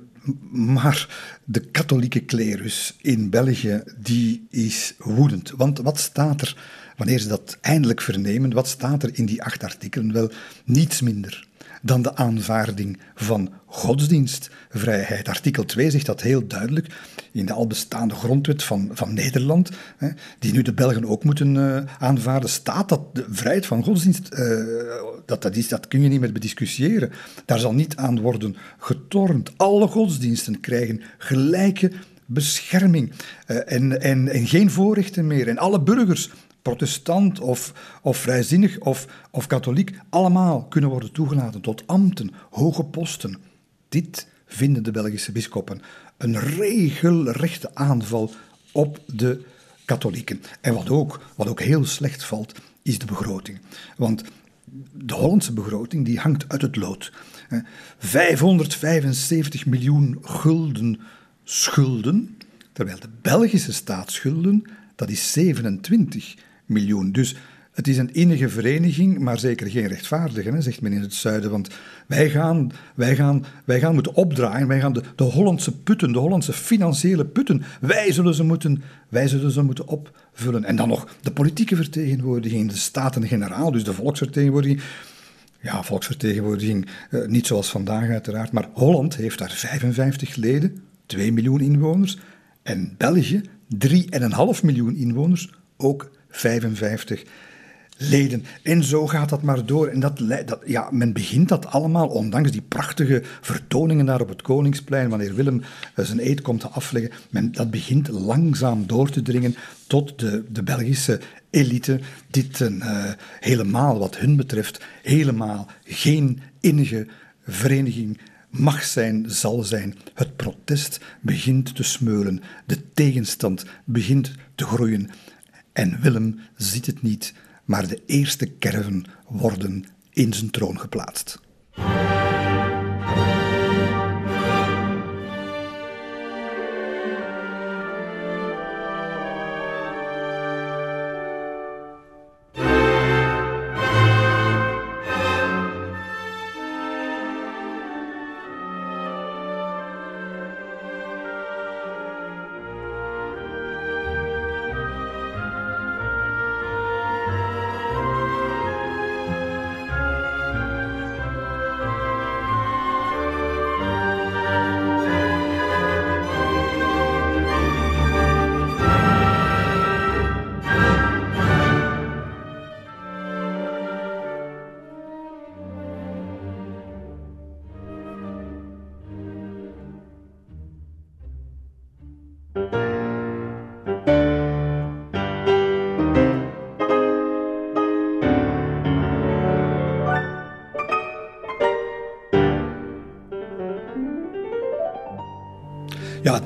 maar de katholieke klerus in België, die is woedend. Want wat staat er, wanneer ze dat eindelijk vernemen, wat staat er in die acht artikelen? Wel, niets minder dan de aanvaarding van godsdienstvrijheid. Artikel 2 zegt dat heel duidelijk in de al bestaande grondwet van, van Nederland, hè, die nu de Belgen ook moeten uh, aanvaarden, staat dat de vrijheid van godsdienst, uh, dat, dat, is, dat kun je niet meer bediscussiëren. Daar zal niet aan worden getornd. Alle godsdiensten krijgen gelijke bescherming uh, en, en, en geen voorrechten meer. En alle burgers protestant of, of vrijzinnig of, of katholiek, allemaal kunnen worden toegelaten tot ambten, hoge posten. Dit vinden de Belgische bisschoppen een regelrechte aanval op de katholieken. En wat ook, wat ook heel slecht valt, is de begroting. Want de Hollandse begroting die hangt uit het lood. 575 miljoen gulden schulden, terwijl de Belgische staatsschulden, dat is 27 miljoen. Dus het is een innige vereniging, maar zeker geen rechtvaardige, hè, zegt men in het zuiden. Want wij gaan, wij gaan, wij gaan moeten opdraaien, wij gaan de, de Hollandse putten, de Hollandse financiële putten, wij zullen, ze moeten, wij zullen ze moeten opvullen. En dan nog de politieke vertegenwoordiging, de Staten-Generaal, dus de volksvertegenwoordiging. Ja, volksvertegenwoordiging, eh, niet zoals vandaag uiteraard, maar Holland heeft daar 55 leden, 2 miljoen inwoners. En België, 3,5 miljoen inwoners, ook 55 leden. En zo gaat dat maar door. En dat, dat, ja, men begint dat allemaal, ondanks die prachtige vertoningen daar op het Koningsplein, wanneer Willem eh, zijn eed komt te afleggen, men, dat begint langzaam door te dringen tot de, de Belgische elite, dit een, uh, helemaal, wat hun betreft, helemaal geen innige vereniging mag zijn, zal zijn. Het protest begint te smeulen, de tegenstand begint te groeien. En Willem ziet het niet, maar de eerste kerven worden in zijn troon geplaatst.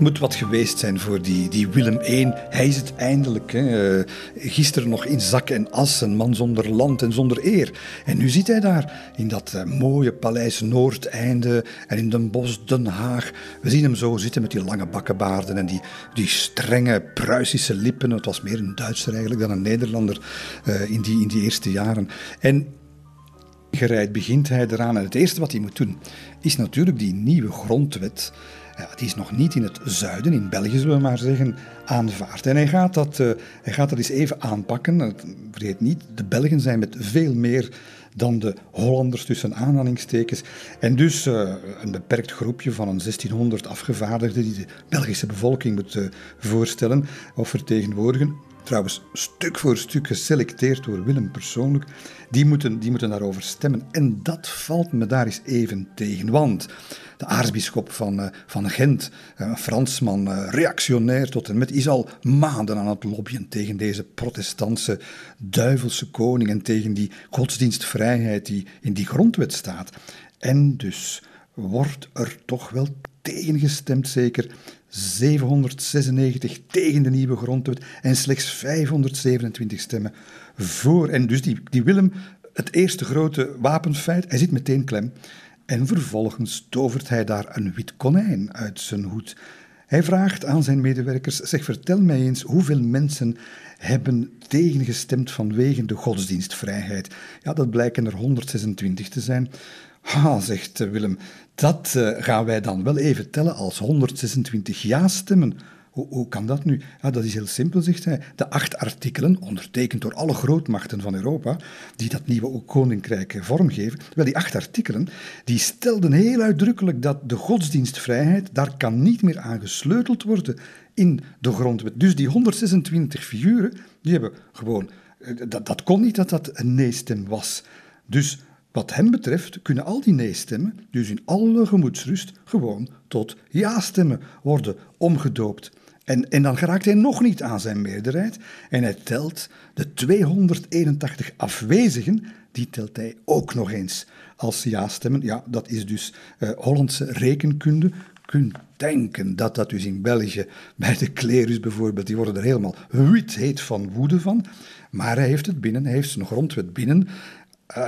Moet wat geweest zijn voor die, die Willem I. Hij is het eindelijk. Hè. Eh, gisteren nog in zak en as, een man zonder land en zonder eer. En nu zit hij daar in dat uh, mooie paleis Noordeinde en in Den Bosch Den Haag. We zien hem zo zitten met die lange bakkenbaarden en die, die strenge Pruisische lippen. Het was meer een Duitser eigenlijk dan een Nederlander uh, in, die, in die eerste jaren. En gereid begint hij eraan. En het eerste wat hij moet doen, is natuurlijk die nieuwe grondwet ja, die is nog niet in het zuiden, in België zullen we maar zeggen, aanvaard. En hij gaat dat, uh, hij gaat dat eens even aanpakken. Vergeet niet, de Belgen zijn met veel meer dan de Hollanders tussen aanhalingstekens. En dus uh, een beperkt groepje van een 1600 afgevaardigden die de Belgische bevolking moet uh, voorstellen of vertegenwoordigen. Trouwens, stuk voor stuk geselecteerd door Willem persoonlijk. Die moeten, die moeten daarover stemmen. En dat valt me daar eens even tegen. Want de aartsbisschop van, uh, van Gent, een Fransman, uh, reactionair tot en met, is al maanden aan het lobbyen tegen deze protestantse duivelse koning en tegen die godsdienstvrijheid die in die grondwet staat. En dus wordt er toch wel tegengestemd, zeker 796 tegen de nieuwe grondwet en slechts 527 stemmen voor. En dus die, die Willem, het eerste grote wapenfeit, hij zit meteen klem. En vervolgens tovert hij daar een wit konijn uit zijn hoed. Hij vraagt aan zijn medewerkers: zeg, vertel mij eens hoeveel mensen hebben tegengestemd vanwege de godsdienstvrijheid. Ja, dat blijken er 126 te zijn. Ha, zegt Willem, dat uh, gaan wij dan wel even tellen als 126 ja-stemmen. Hoe, kan dat nu? Dat is heel simpel, zegt hij. De acht artikelen, ondertekend door alle grootmachten van Europa, die dat nieuwe koninkrijk vormgeven, wel, die acht artikelen, die stelden heel uitdrukkelijk dat de godsdienstvrijheid, daar kan niet meer aan gesleuteld worden in de grondwet. Dus die 126 figuren, die hebben gewoon... Eh, dat, dat kon niet dat dat een nee-stem was. Dus wat hem betreft kunnen al die nee-stemmen, dus in alle gemoedsrust, gewoon tot ja-stemmen worden omgedoopt. En, en dan geraakt hij nog niet aan zijn meerderheid en hij telt de 281 afwezigen, die telt hij ook nog eens als ja-stemmen. Ja, dat is dus uh, Hollandse rekenkunde. Kunt denken dat dat dus in België, bij de klerus bijvoorbeeld, die worden er helemaal wit heet van woede van. Maar hij heeft het binnen, hij heeft zijn grondwet binnen uh,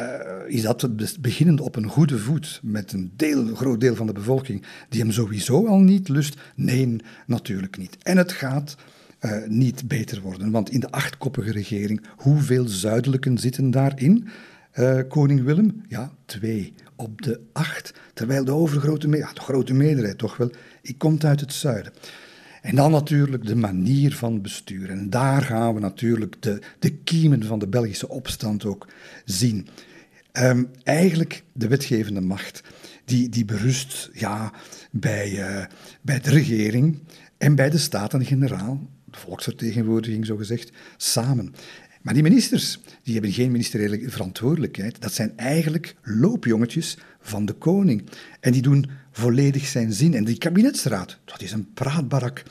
is dat beginnend op een goede voet met een deel, groot deel van de bevolking die hem sowieso al niet lust? Nee, natuurlijk niet. En het gaat uh, niet beter worden, want in de achtkoppige regering, hoeveel zuidelijken zitten daarin? Uh, koning Willem? Ja, twee op de acht, terwijl de overgrote ja, de grote meerderheid toch wel, komt uit het zuiden. En dan natuurlijk de manier van bestuur. En daar gaan we natuurlijk de, de kiemen van de Belgische opstand ook zien. Um, eigenlijk de wetgevende macht, die, die berust ja, bij, uh, bij de regering en bij de Staten-Generaal, de volksvertegenwoordiging zo gezegd, samen. Maar die ministers, die hebben geen ministeriële verantwoordelijkheid. Dat zijn eigenlijk loopjongetjes van de koning. En die doen volledig zijn zin. En die kabinetsraad, dat is een praatbarak.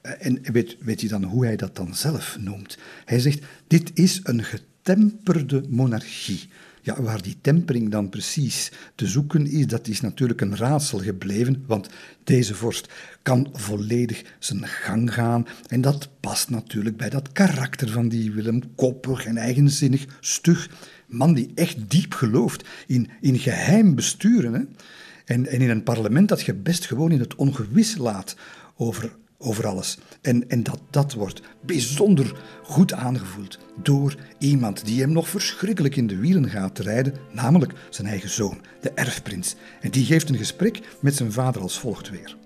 Eh, en weet, weet je dan hoe hij dat dan zelf noemt? Hij zegt, dit is een getemperde monarchie. Ja, waar die tempering dan precies te zoeken is, dat is natuurlijk een raadsel gebleven, want deze vorst kan volledig zijn gang gaan. En dat past natuurlijk bij dat karakter van die Willem, koppig en eigenzinnig, stug. Man die echt diep gelooft in, in geheim besturen. Hè? En, in een parlement dat je best gewoon in het ongewis laat over over alles. En, en dat, dat wordt bijzonder goed aangevoeld door iemand die hem nog verschrikkelijk in de wielen gaat rijden, namelijk zijn eigen zoon, de erfprins. En die geeft een gesprek met zijn vader als volgt weer.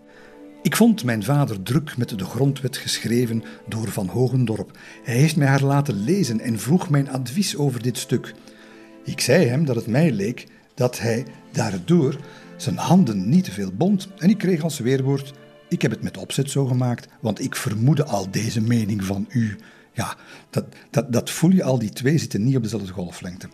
Ik vond mijn vader druk met de grondwet geschreven door Van Hogendorp. Hij heeft mij haar laten lezen en vroeg mijn advies over dit stuk. Ik zei hem dat het mij leek dat hij daardoor zijn handen niet te veel bond en ik kreeg als weerwoord ik heb het met opzet zo gemaakt, want ik vermoedde al deze mening van u. Ja, dat, dat, dat voel je al, die twee zitten niet op dezelfde golflengte.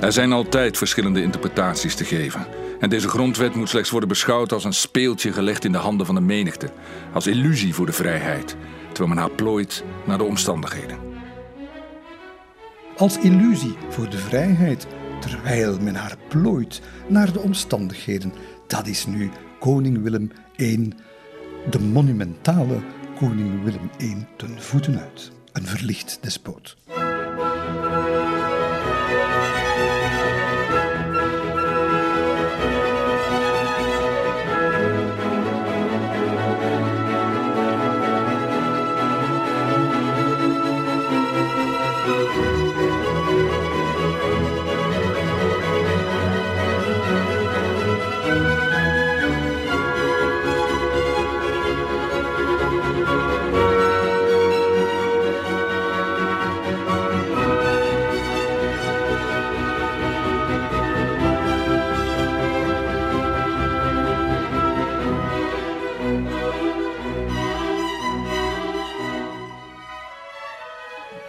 Er zijn altijd verschillende interpretaties te geven. En deze grondwet moet slechts worden beschouwd als een speeltje gelegd in de handen van de menigte. Als illusie voor de vrijheid, terwijl men haar plooit naar de omstandigheden. Als illusie voor de vrijheid, terwijl men haar plooit naar de omstandigheden. Dat is nu koning Willem I, de monumentale koning Willem I ten voeten uit. Een verlicht despoot.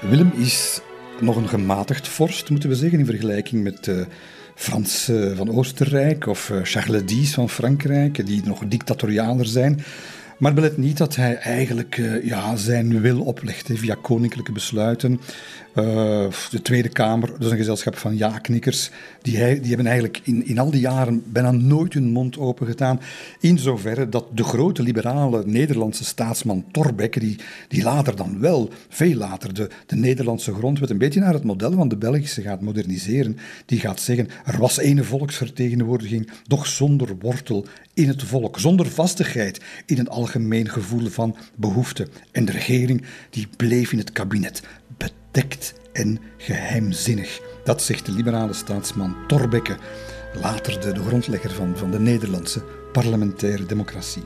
Willem is nog een gematigd vorst, moeten we zeggen, in vergelijking met uh, Frans uh, van Oostenrijk of uh, Charles X van Frankrijk, die nog dictatorialer zijn. Maar belet niet dat hij eigenlijk ja, zijn wil oplegt via koninklijke besluiten. Uh, de Tweede Kamer, is een gezelschap van ja-knikkers, die, die hebben eigenlijk in, in al die jaren bijna nooit hun mond open gedaan. In zoverre dat de grote liberale Nederlandse staatsman Thorbecke, die, die later dan wel, veel later, de, de Nederlandse grondwet een beetje naar het model van de Belgische gaat moderniseren, die gaat zeggen, er was ene volksvertegenwoordiging, doch zonder wortel in het volk, zonder vastigheid in het algemeen gevoel van behoefte. En de regering die bleef in het kabinet bedekt en geheimzinnig. Dat zegt de liberale staatsman Thorbecke, later de, de grondlegger van, van de Nederlandse parlementaire democratie.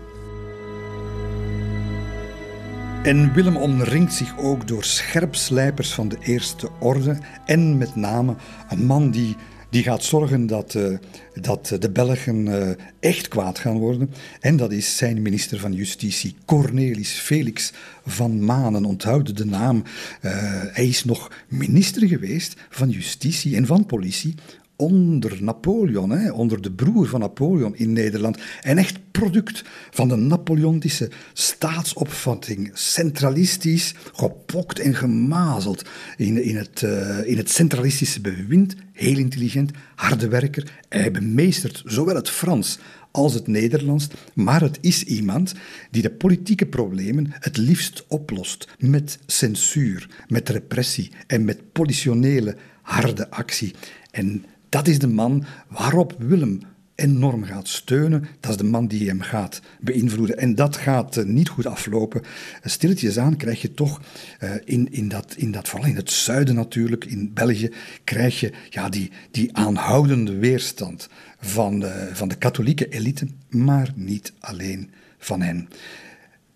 En Willem omringt zich ook door scherpslijpers van de Eerste Orde en met name een man die die gaat zorgen dat, uh, dat de Belgen uh, echt kwaad gaan worden. En dat is zijn minister van Justitie, Cornelis Felix van Manen. Onthoud de naam. Uh, hij is nog minister geweest van Justitie en van Politie onder Napoleon, hè, onder de broer van Napoleon in Nederland. Een echt product van de Napoleontische staatsopvatting. Centralistisch, gepokt en gemazeld in, in, het, uh, in het centralistische bewind. Heel intelligent, harde werker. Hij bemeestert zowel het Frans als het Nederlands, maar het is iemand die de politieke problemen het liefst oplost met censuur, met repressie en met politionele harde actie. En dat is de man waarop Willem enorm gaat steunen. Dat is de man die hem gaat beïnvloeden. En dat gaat uh, niet goed aflopen. Stilletjes aan krijg je toch uh, in, in, dat, in dat, vooral in het zuiden natuurlijk, in België, krijg je ja, die, die aanhoudende weerstand van, van de katholieke elite, maar niet alleen van hen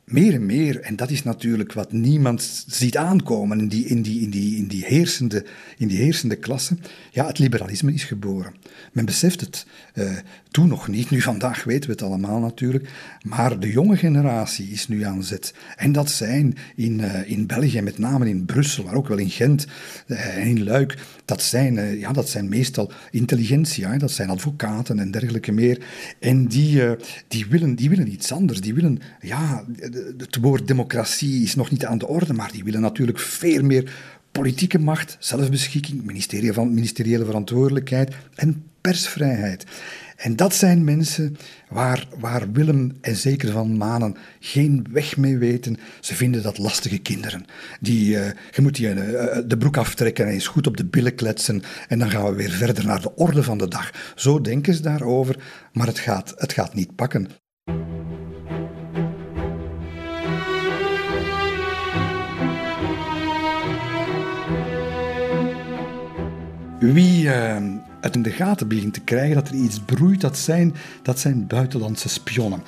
meer en meer, en dat is natuurlijk wat niemand ziet aankomen in die, in die, in die, in die, heersende, in die heersende klasse, ja, het liberalisme is geboren. Men beseft het uh, toen nog niet, nu vandaag weten we het allemaal natuurlijk, maar de jonge generatie is nu aan zet. En dat zijn in, uh, in België, met name in Brussel, maar ook wel in Gent uh, en in Luik, dat zijn, ja, dat zijn meestal intelligentsia, dat zijn advocaten en dergelijke meer. En die, die, willen, die willen iets anders, die willen, ja het woord democratie is nog niet aan de orde, maar die willen natuurlijk veel meer politieke macht, zelfbeschikking, ministeriële verantwoordelijkheid en persvrijheid. En dat zijn mensen waar, waar Willem en zeker Van Manen geen weg mee weten. Ze vinden dat lastige kinderen. Die, uh, je moet die uh, de broek aftrekken en eens goed op de billen kletsen. En dan gaan we weer verder naar de orde van de dag. Zo denken ze daarover, maar het gaat, het gaat niet pakken. Wie uh, het in de gaten begint te krijgen dat er iets broeit, dat zijn, dat zijn buitenlandse spionnen.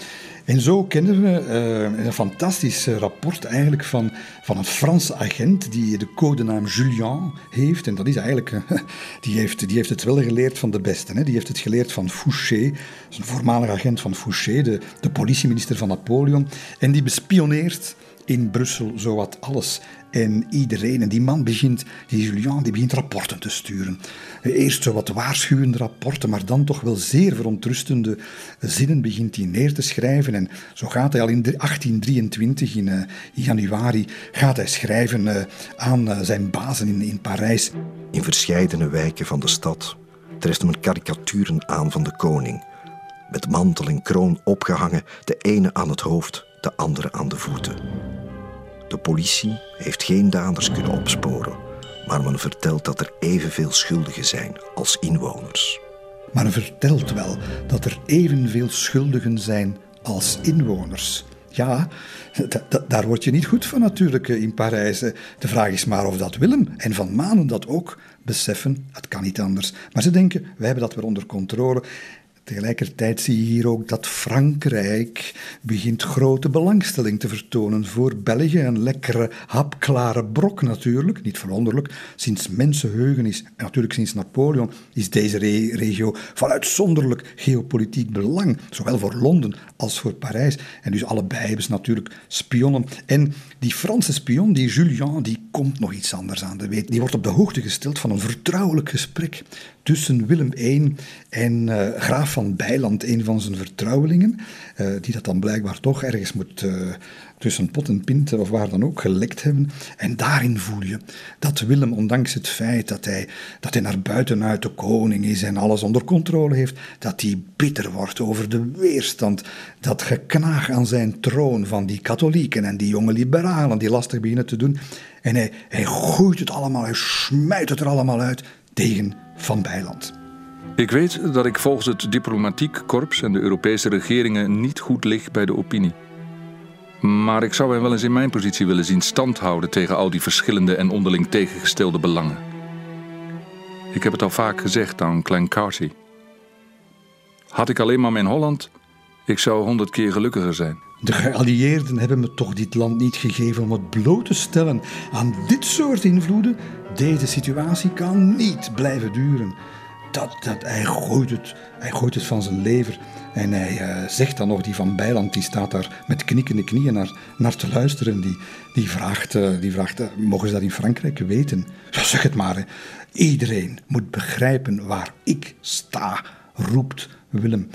En zo kennen we uh, een fantastisch rapport eigenlijk van, van een Franse agent die de codenaam Julien heeft. En dat is eigenlijk, die, heeft, die heeft het wel geleerd van de beste. Hè? Die heeft het geleerd van Fouché, een voormalig agent van Fouché, de, de politieminister van Napoleon. En die bespioneert in Brussel zowat alles en iedereen. En die man begint, die Julian, die begint rapporten te sturen. Eerst zo wat waarschuwende rapporten, maar dan toch wel zeer verontrustende zinnen begint hij neer te schrijven. En zo gaat hij al in 1823, in, uh, januari, gaat hij schrijven uh, aan uh, zijn bazen in, in Parijs. In verscheidene wijken van de stad treft men karikaturen aan van de koning. Met mantel en kroon opgehangen, de ene aan het hoofd, de andere aan de voeten. De politie heeft geen daders kunnen opsporen, maar men vertelt dat er evenveel schuldigen zijn als inwoners. Maar vertelt wel dat er evenveel schuldigen zijn als inwoners. Ja, daar word je niet goed van natuurlijk eh, in Parijs. De vraag is maar of dat Willem en Van Manen dat ook beseffen. Het kan niet anders. Maar ze denken, wij hebben dat weer onder controle. Tegelijkertijd zie je hier ook dat Frankrijk begint grote belangstelling te vertonen voor België. Een lekkere, hapklare brok natuurlijk, niet verwonderlijk. Sinds mensenheugen is, en natuurlijk sinds Napoleon, is deze regio van uitzonderlijk geopolitiek belang. Zowel voor Londen als voor Parijs. En dus allebei hebben ze natuurlijk spionnen. En die Franse spion, die Julien, die komt nog iets anders aan de weet. Die wordt op de hoogte gesteld van een vertrouwelijk gesprek tussen Willem I en uh, graaf van Bijland, een van zijn vertrouwelingen, uh, die dat dan blijkbaar toch ergens moet uh, tussen pot en pint of waar dan ook gelekt hebben. En daarin voel je dat Willem, ondanks het feit dat hij, dat hij naar buitenuit de koning is en alles onder controle heeft, dat hij bitter wordt over de weerstand, dat geknaag aan zijn troon van die katholieken en die jonge liberalen die lastig beginnen te doen. En hij, hij gooit het allemaal, hij smijt het er allemaal uit tegen Van Bijland. Ik weet dat ik volgens het diplomatiek korps en de Europese regeringen niet goed lig bij de opinie. Maar ik zou hem wel eens in mijn positie willen zien standhouden tegen al die verschillende en onderling tegengestelde belangen. Ik heb het al vaak gezegd aan Klein Carty. Had ik alleen maar mijn Holland, ik zou honderd keer gelukkiger zijn. De geallieerden hebben me toch dit land niet gegeven om het bloot te stellen aan dit soort invloeden. Deze situatie kan niet blijven duren. Dat, dat, hij, gooit het, hij gooit het van zijn lever. En hij uh, zegt dan nog, die van Bijland, die staat daar met knikkende knieën naar, naar te luisteren. Die, die vraagt, uh, die vraagt uh, mogen ze dat in Frankrijk weten? Ja, zeg het maar. Iedereen moet begrijpen waar ik sta, roept Willem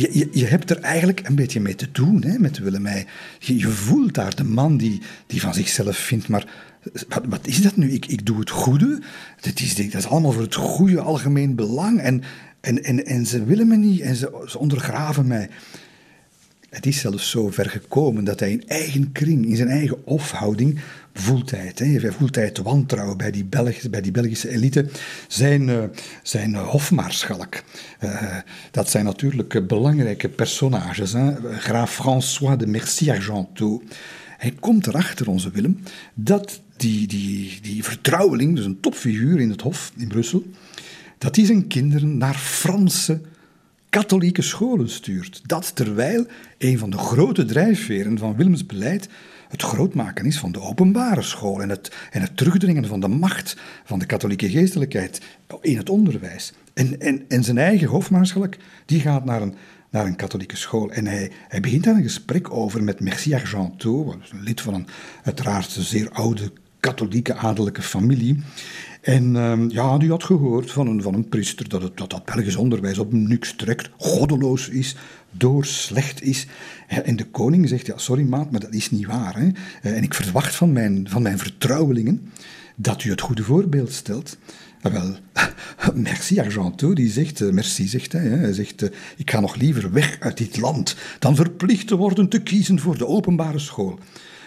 je, je, je, hebt er eigenlijk een beetje mee te doen hè, met Willemij. Je, je voelt daar de man die, die van zichzelf vindt, maar wat, wat is dat nu? Ik, ik doe het goede. Dat is, dat is allemaal voor het goede algemeen belang. En, en, en, en ze willen me niet en ze, ze ondergraven mij. Het is zelfs zo ver gekomen dat hij in eigen kring, in zijn eigen hofhouding, voelt hij het. Hè. Voelt hij wantrouwen bij die, Belgische, bij die Belgische elite. Zijn, uh, zijn hofmaarschalk, uh, dat zijn natuurlijk belangrijke personages. Hè. Graaf François de Mercy-Argenteau. Hij komt erachter, onze Willem, dat die, die, die vertrouweling, dus een topfiguur in het Hof in Brussel, dat hij zijn kinderen naar Franse katholieke scholen stuurt. Dat terwijl een van de grote drijfveren van Willems beleid het grootmaken is van de openbare school en het, en het terugdringen van de macht van de katholieke geestelijkheid in het onderwijs. En, en, en zijn eigen hofmaarschalk, die gaat naar een, naar een katholieke school. En hij, hij begint daar een gesprek over met Merci Argenteau, een lid van een uiteraard zeer oude katholieke adellijke familie. En um, ja, die had gehoord van een, van een priester dat, het, dat Belgisch onderwijs op niks trekt, goddeloos is, door slecht is. En de koning zegt, ja, sorry maat, maar dat is niet waar. Hè? Eh, en ik verwacht van mijn, van mijn vertrouwelingen dat u het goede voorbeeld stelt. Ah, wel, merci Argenteau, die zegt, eh, merci zegt hij, hij zegt, eh, ik ga nog liever weg uit dit land dan verplicht te worden te kiezen voor de openbare school.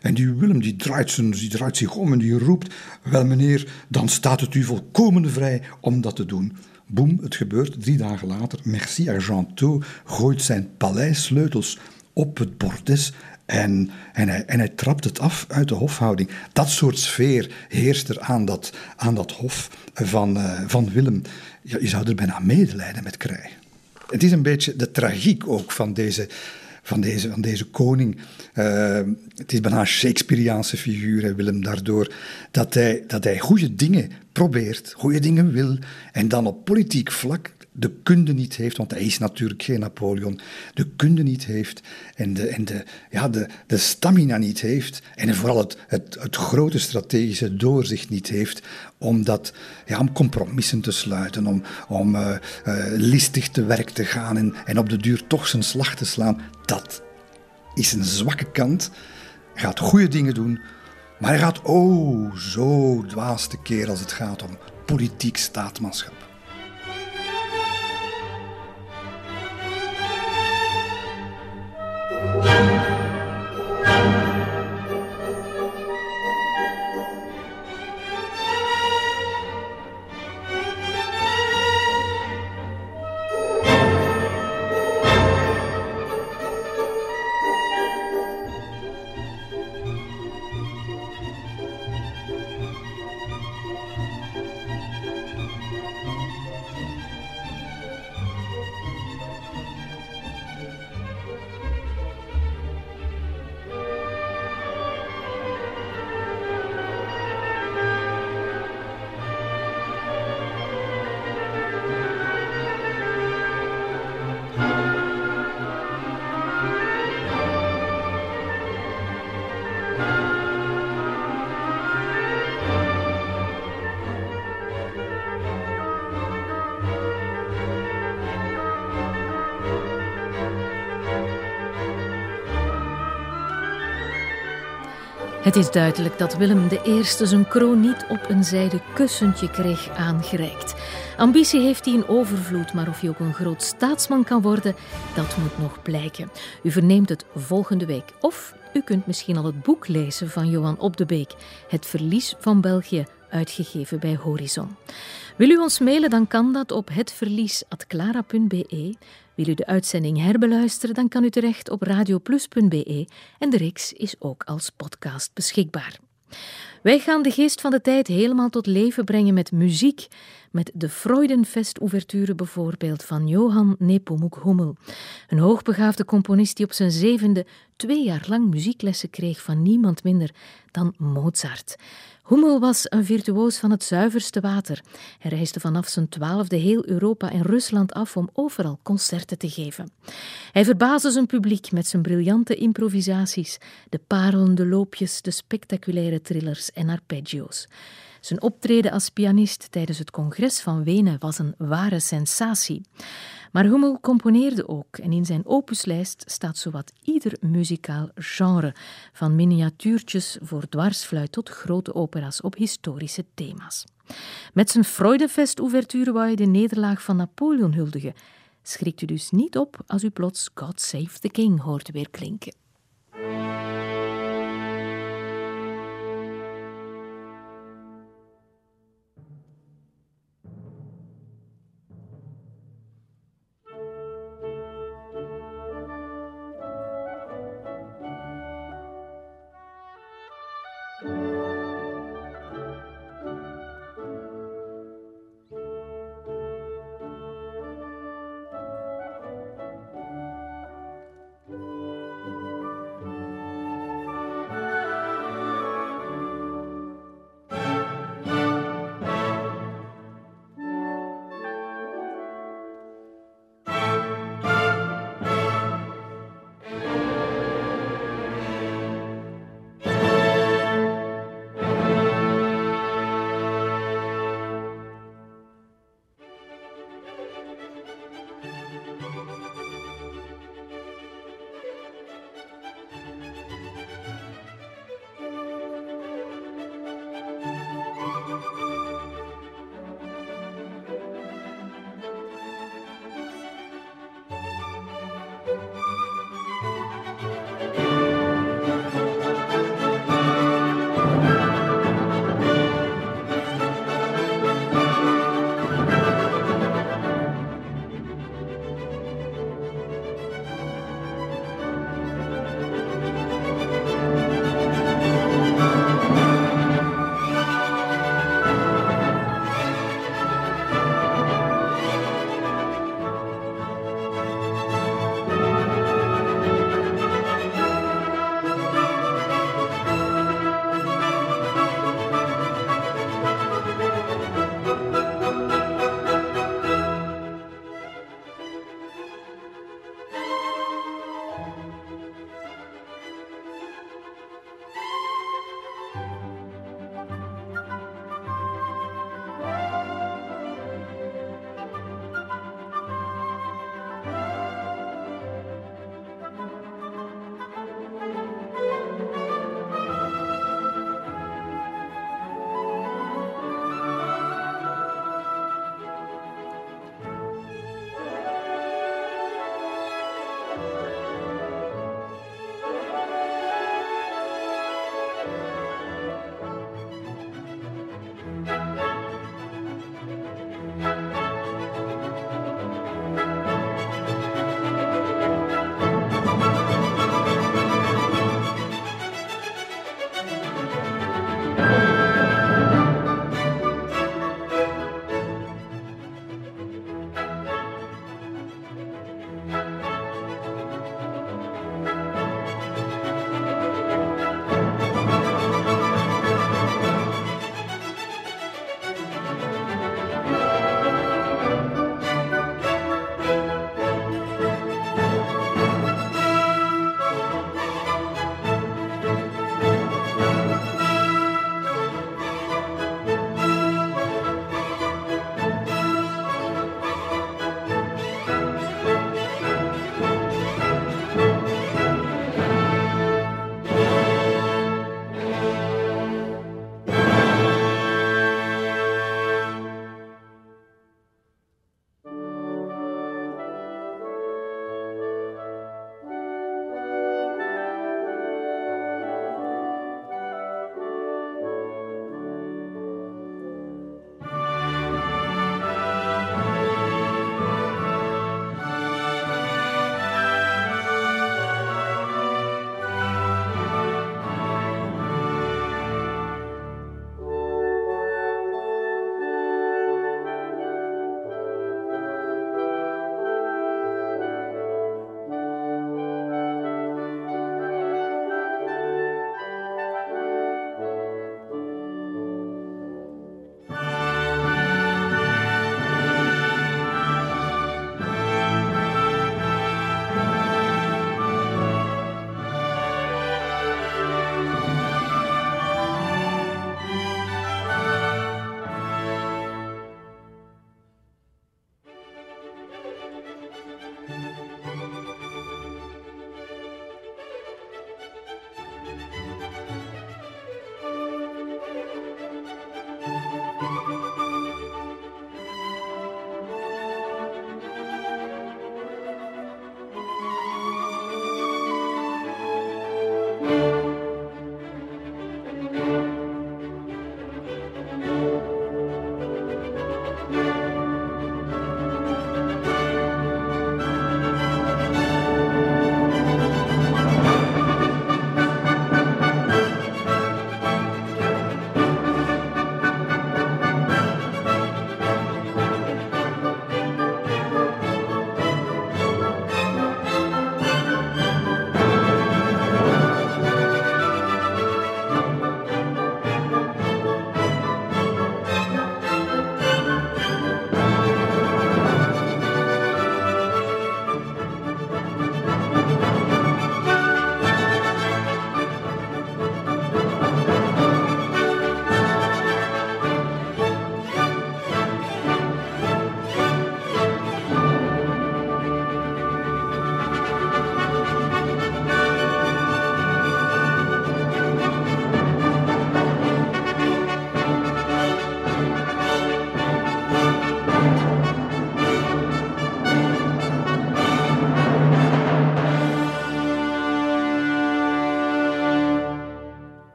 En die Willem die draait, zijn, die draait zich om en die roept: Wel meneer, dan staat het u volkomen vrij om dat te doen. Boem, het gebeurt. Drie dagen later, Merci Argenteau gooit zijn paleissleutels op het bordes en, en, hij, en hij trapt het af uit de hofhouding. Dat soort sfeer heerst er aan dat, aan dat hof van, uh, van Willem. Je zou er bijna medelijden met krijgen. Het is een beetje de tragiek ook van deze, van deze, van deze koning. Uh, het is bijna een Shakespeareaanse figuur, Willem, daardoor dat hij, dat hij goede dingen probeert, goede dingen wil, en dan op politiek vlak de kunde niet heeft, want hij is natuurlijk geen Napoleon, de kunde niet heeft en de, en de, ja, de, de stamina niet heeft en vooral het, het, het grote strategische doorzicht niet heeft om, dat, ja, om compromissen te sluiten, om, om uh, uh, listig te werk te gaan en, en op de duur toch zijn slag te slaan. Dat is een zwakke kant. Gaat goede dingen doen, maar hij gaat oh zo dwaas keer als het gaat om politiek staatmanschap. Het is duidelijk dat Willem I zijn kroon niet op een zijden kussentje kreeg aangereikt. Ambitie heeft hij in overvloed, maar of hij ook een groot staatsman kan worden, dat moet nog blijken. U verneemt het volgende week. Of u kunt misschien al het boek lezen van Johan Op de Beek, Het Verlies van België, uitgegeven bij Horizon. Wil u ons mailen, dan kan dat op hetverlies.clara.be. Wil u de uitzending herbeluisteren, dan kan u terecht op radioplus.be en de reeks is ook als podcast beschikbaar. Wij gaan de geest van de tijd helemaal tot leven brengen met muziek, met de Freudenfest-ouverture bijvoorbeeld van Johan Nepomuk Hummel, een hoogbegaafde componist die op zijn zevende twee jaar lang muzieklessen kreeg van niemand minder dan Mozart. Hummel was een virtuoos van het zuiverste water. Hij reisde vanaf zijn twaalfde heel Europa en Rusland af om overal concerten te geven. Hij verbaasde zijn publiek met zijn briljante improvisaties, de parelende loopjes, de spectaculaire trillers en arpeggio's. Zijn optreden als pianist tijdens het congres van Wenen was een ware sensatie. Maar Hummel componeerde ook en in zijn opuslijst staat zowat ieder muzikaal genre, van miniatuurtjes voor dwarsfluit tot grote opera's op historische thema's. Met zijn Freudefest-ouverture wou hij de nederlaag van Napoleon huldigen. Schrikt u dus niet op als u plots God Save the King hoort weer klinken.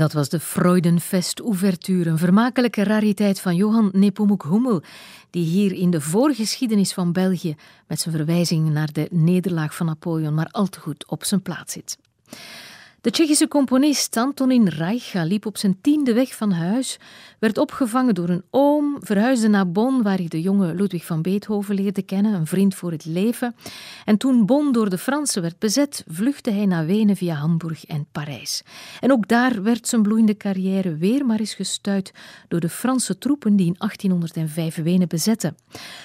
Dat was de Freudenfest-ouverture, een vermakelijke rariteit van Johan Nepomuk Hummel, die hier in de voorgeschiedenis van België met zijn verwijzing naar de nederlaag van Napoleon maar al te goed op zijn plaats zit. De Tsjechische componist Antonin Reicha liep op zijn tiende weg van huis, werd opgevangen door een oom, verhuisde naar Bonn, waar hij de jonge Ludwig van Beethoven leerde kennen, een vriend voor het leven. En toen Bonn door de Fransen werd bezet, vluchtte hij naar Wenen via Hamburg en Parijs. En ook daar werd zijn bloeiende carrière weer maar eens gestuit door de Franse troepen die in 1805 Wenen bezetten.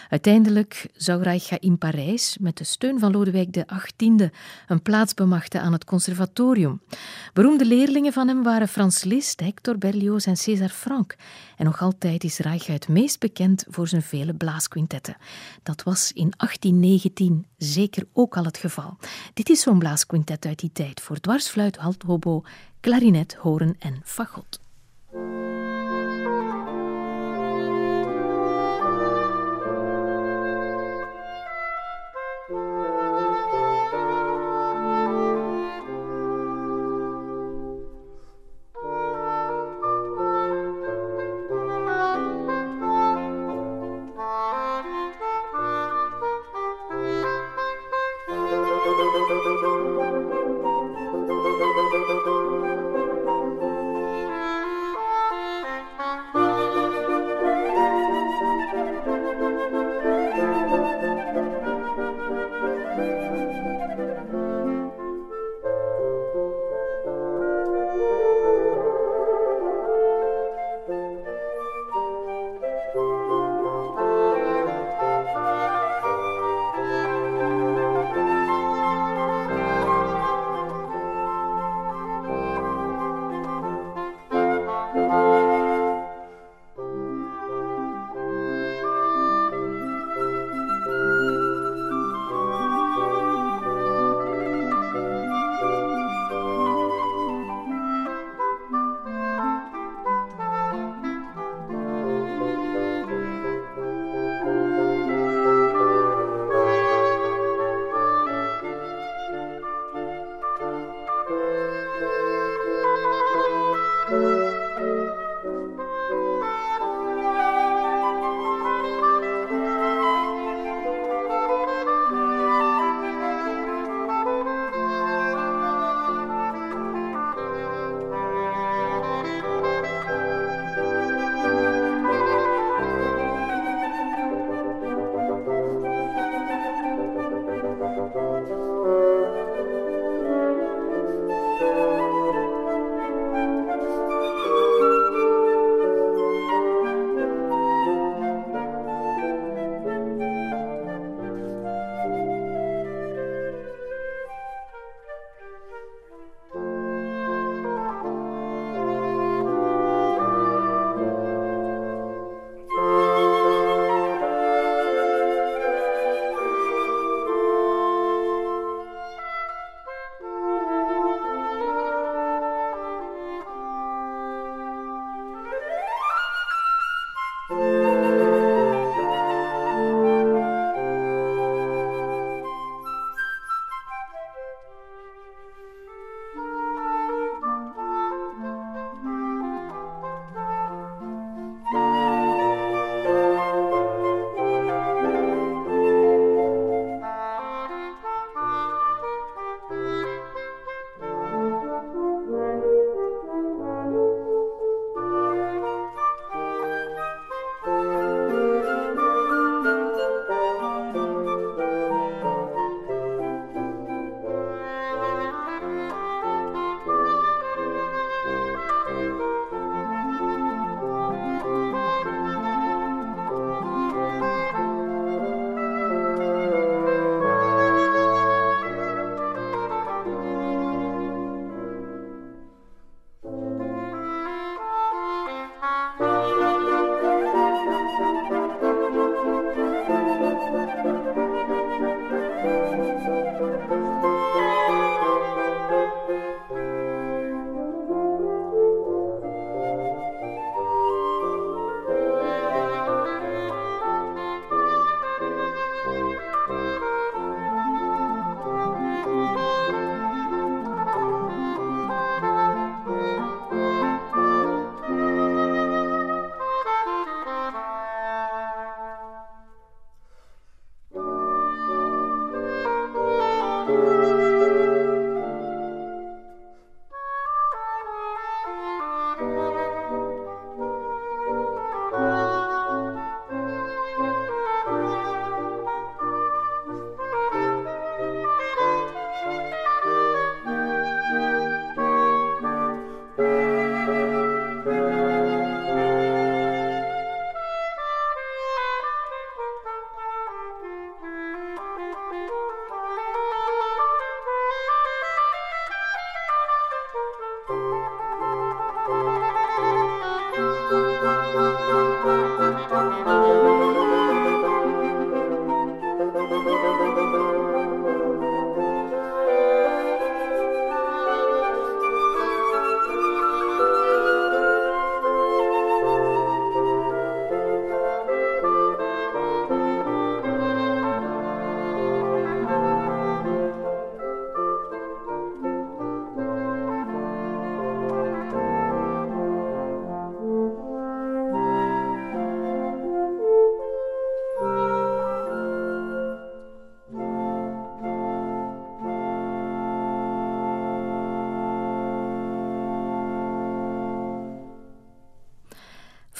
Uiteindelijk zou Reicha in Parijs, met de steun van Lodewijk XVIII, een plaats bemachten aan het conservatorium. Beroemde leerlingen van hem waren Frans Liszt, Hector Berlioz en César Franck. En nog altijd is Reich het meest bekend voor zijn vele blaasquintetten. Dat was in 1819 zeker ook al het geval. Dit is zo'n blaasquintet uit die tijd voor dwarsfluit, althobo, klarinet, horen en fagot.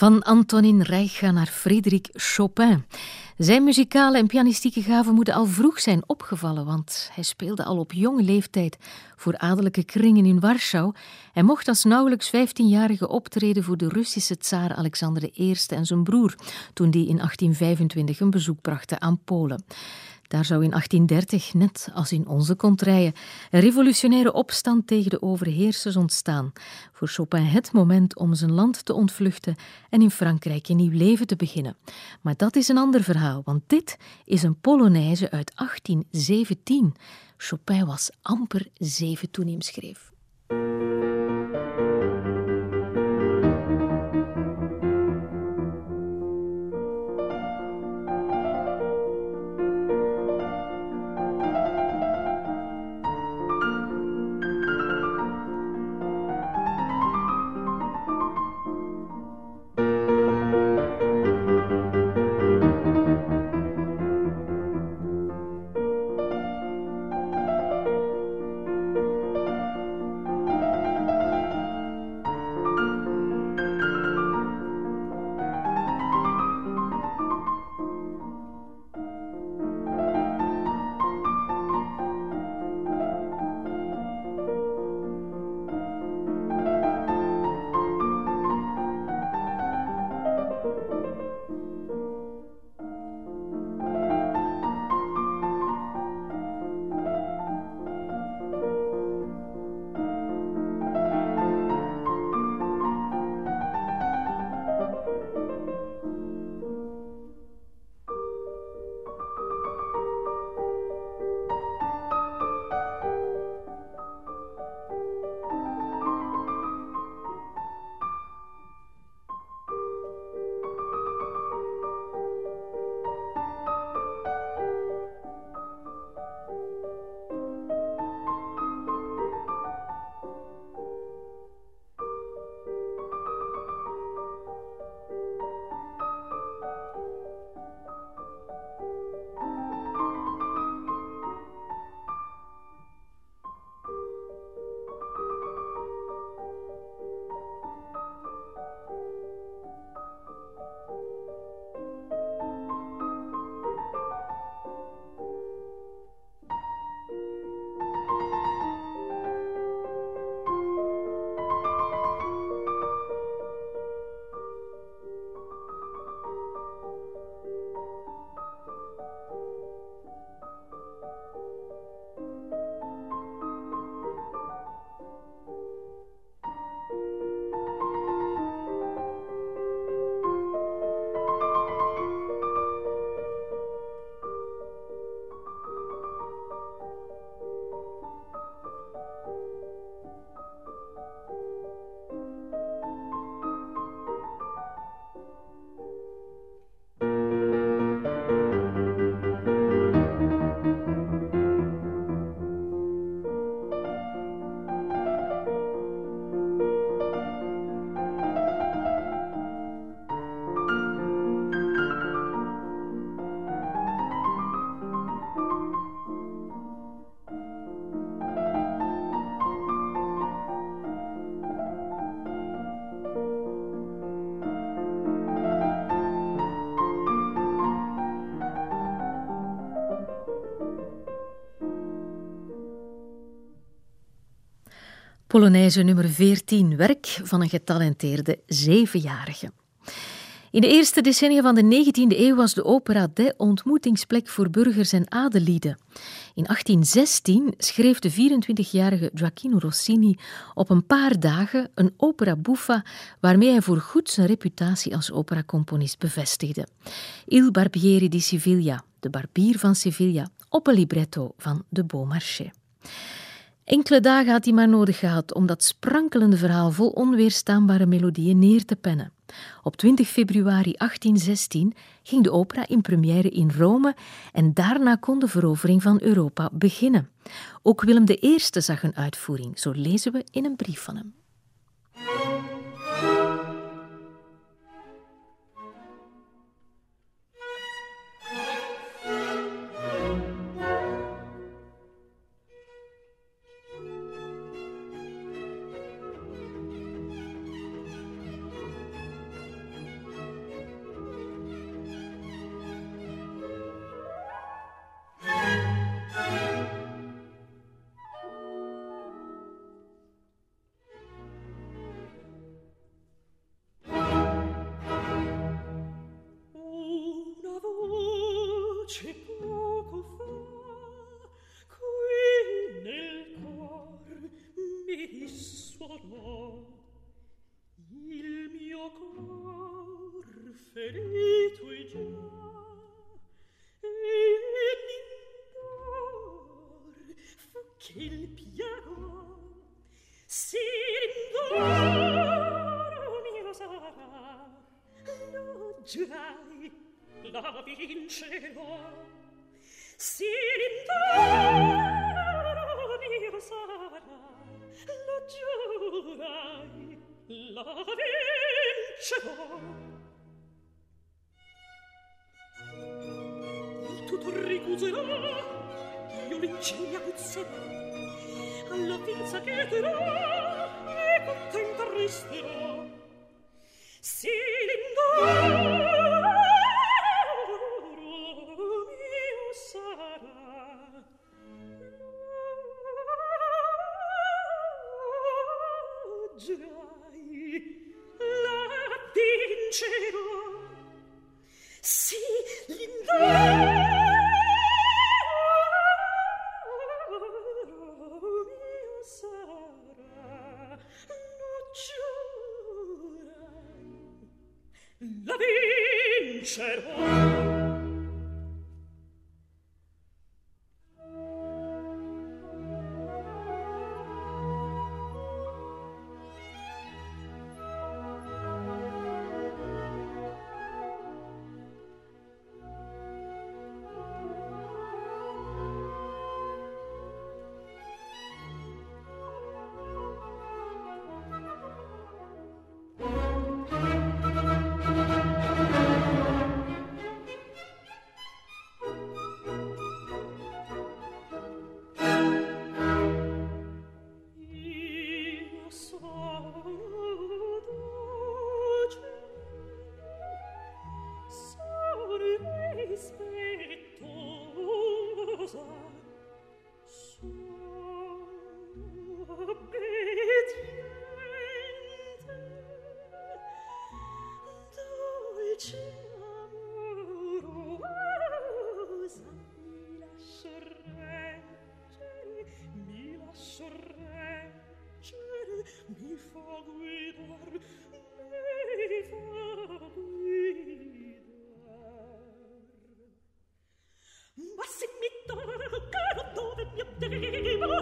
Van Antonin Reicha naar Frédéric Chopin. Zijn muzikale en pianistieke gaven moeten al vroeg zijn opgevallen, want hij speelde al op jonge leeftijd voor adellijke kringen in Warschau en mocht als nauwelijks 15-jarige optreden voor de Russische tsaar Alexander I en zijn broer, toen die in 1825 een bezoek brachten aan Polen. Daar zou in 1830, net als in onze kontrijen, een revolutionaire opstand tegen de overheersers ontstaan. Voor Chopin het moment om zijn land te ontvluchten en in Frankrijk een nieuw leven te beginnen. Maar dat is een ander verhaal, want dit is een Polonaise uit 1817. Chopin was amper zeven toen hij hem schreef. Polonaise nummer 14, werk van een getalenteerde zevenjarige. In de eerste decennia van de 19e eeuw was de opera de ontmoetingsplek voor burgers en adelieden. In 1816 schreef de 24-jarige Gioacchino Rossini op een paar dagen een opera buffa waarmee hij voorgoed zijn reputatie als operacomponist bevestigde. Il Barbieri di Siviglia, de barbier van Sevilla, op een libretto van de Beaumarchais. Enkele dagen had hij maar nodig gehad om dat sprankelende verhaal vol onweerstaanbare melodieën neer te pennen. Op 20 februari 1816 ging de opera in première in Rome en daarna kon de verovering van Europa beginnen. Ook Willem I zag een uitvoering, zo lezen we in een brief van hem.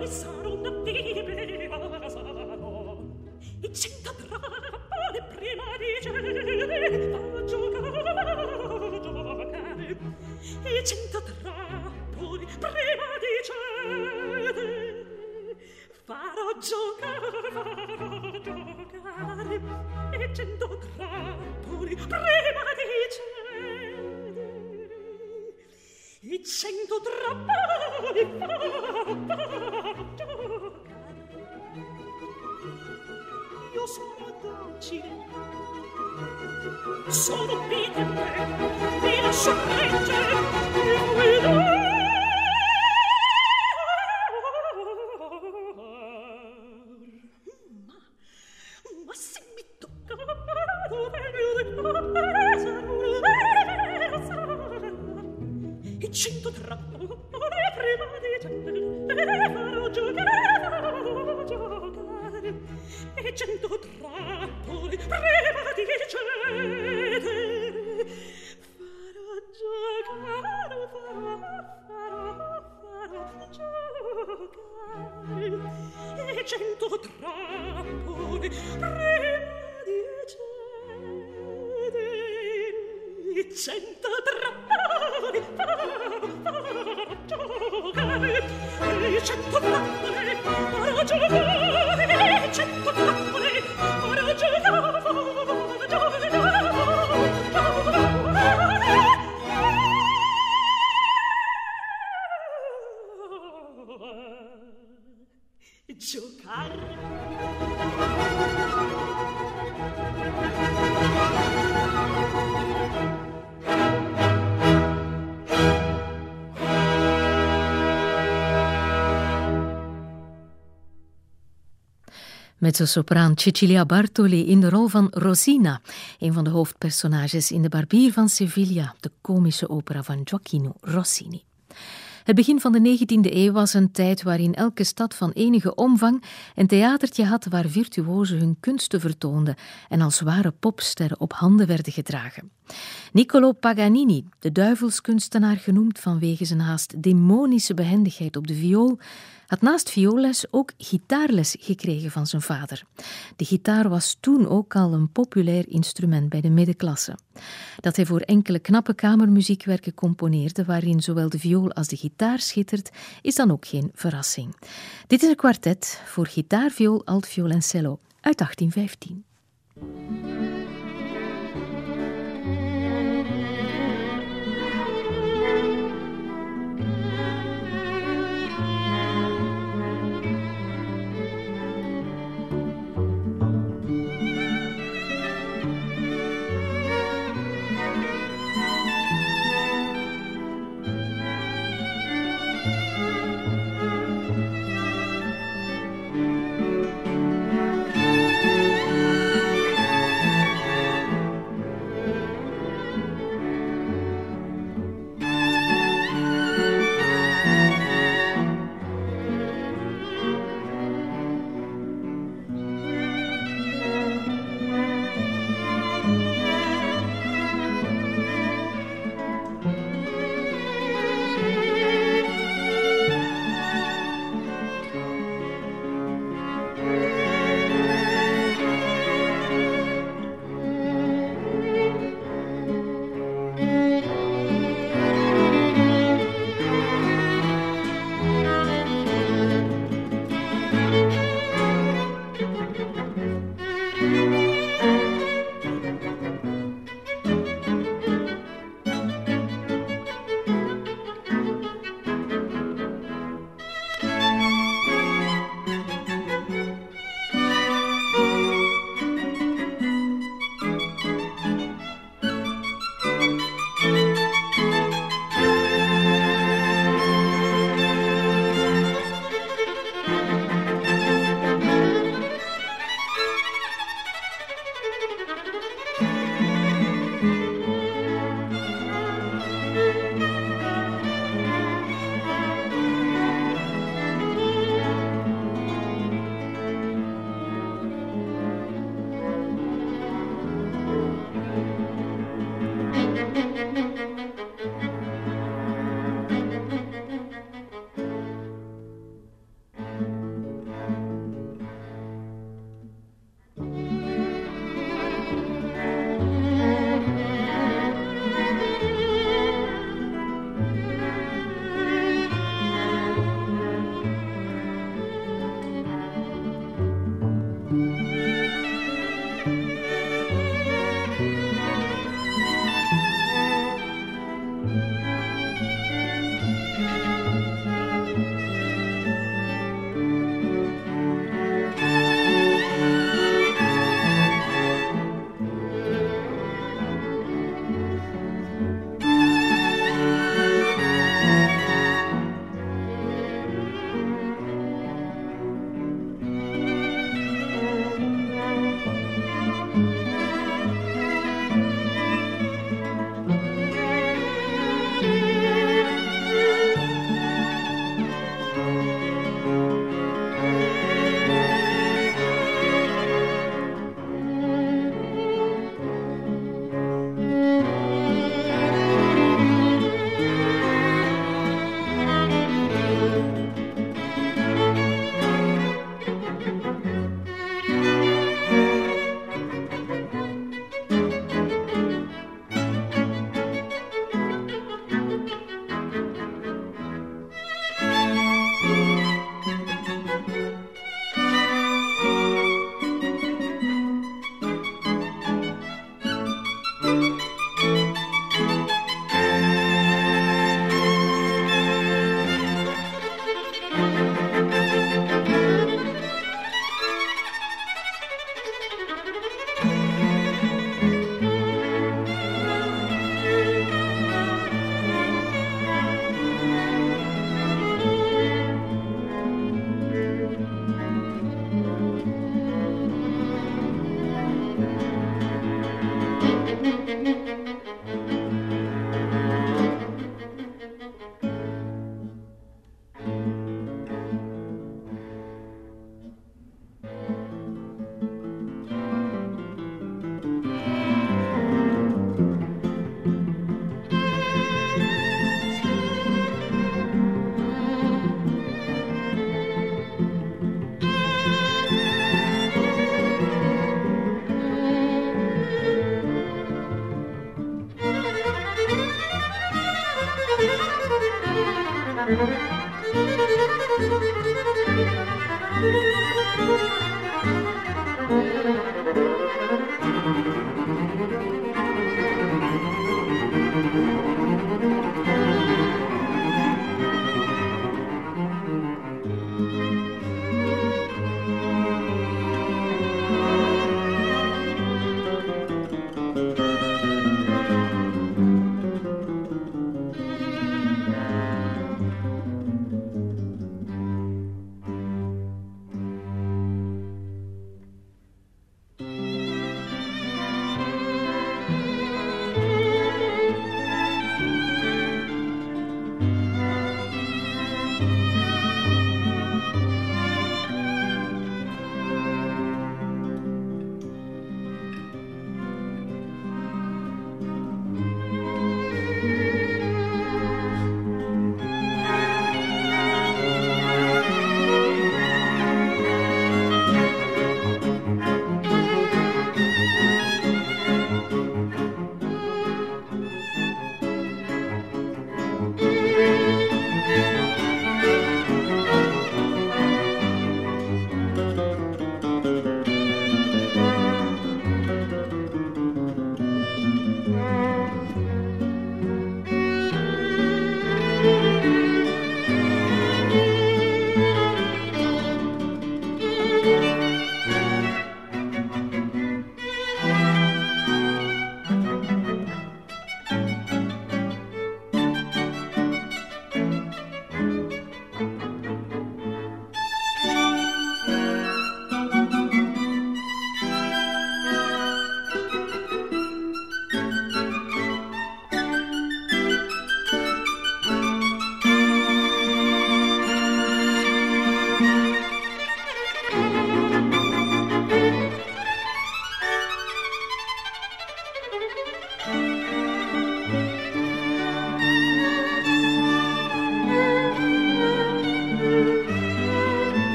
mi sarò una bibile sono piccole, vi lascio leggere Mezzo-sopraan Cecilia Bartoli in de rol van Rosina, een van de hoofdpersonages in De Barbier van Sevilla, de komische opera van Gioacchino Rossini. Het begin van de 19e eeuw was een tijd waarin elke stad van enige omvang een theatertje had waar virtuozen hun kunsten vertoonden en als ware popsterren op handen werden gedragen. Niccolo Paganini, de duivelskunstenaar genoemd vanwege zijn haast demonische behendigheid op de viool, had naast vioolles ook gitaarles gekregen van zijn vader. De gitaar was toen ook al een populair instrument bij de middenklasse. Dat hij voor enkele knappe kamermuziekwerken componeerde, waarin zowel de viool als de gitaar schittert, is dan ook geen verrassing. Dit is een kwartet voor gitaar, viool, alt, cello uit 1815.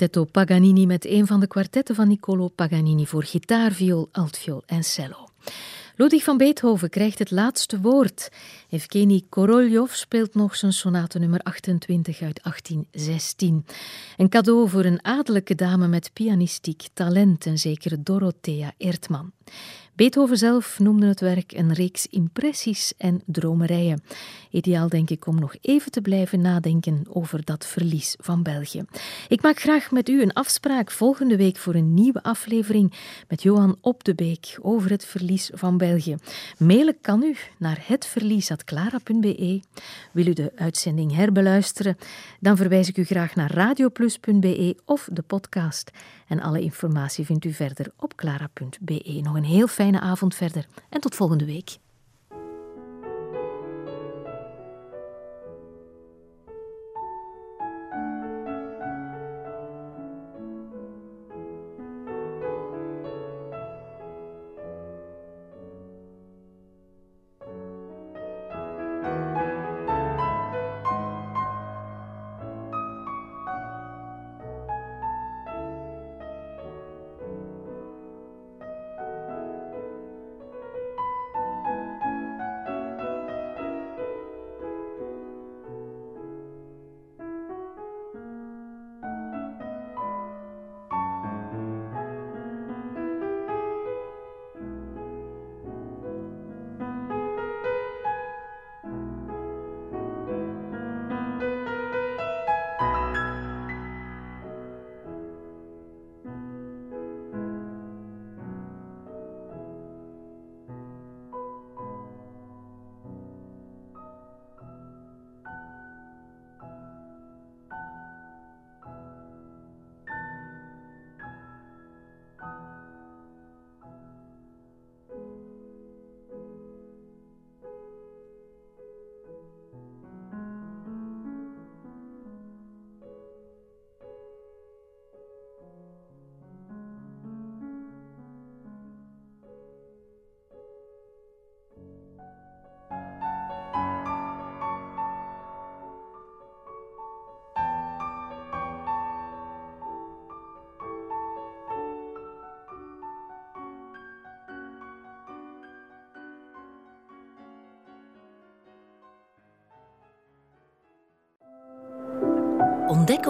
Quartetto Paganini met een van de kwartetten van Niccolo Paganini voor gitaar, viool, altviool en cello. Ludwig van Beethoven krijgt het laatste woord. Evgeny Koroljov speelt nog zijn sonate nummer 28 uit 1816. Een cadeau voor een adellijke dame met pianistiek talent, en zekere Dorothea Ertman. Beethoven zelf noemde het werk een reeks impressies en dromerijen. Ideaal denk ik om nog even te blijven nadenken over dat verlies van België. Ik maak graag met u een afspraak volgende week voor een nieuwe aflevering met Johan Op de Beek over het verlies van België. Mailen kan u naar hetverlies.clara.be. Wil u de uitzending herbeluisteren? Dan verwijs ik u graag naar radioplus.be of de podcast. En alle informatie vindt u verder op clara.be. Nog een heel fijne avond verder en tot volgende week.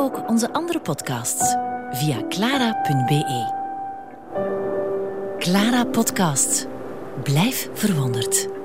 Ook onze andere podcasts via clara.be. Clara Podcast. Blijf verwonderd.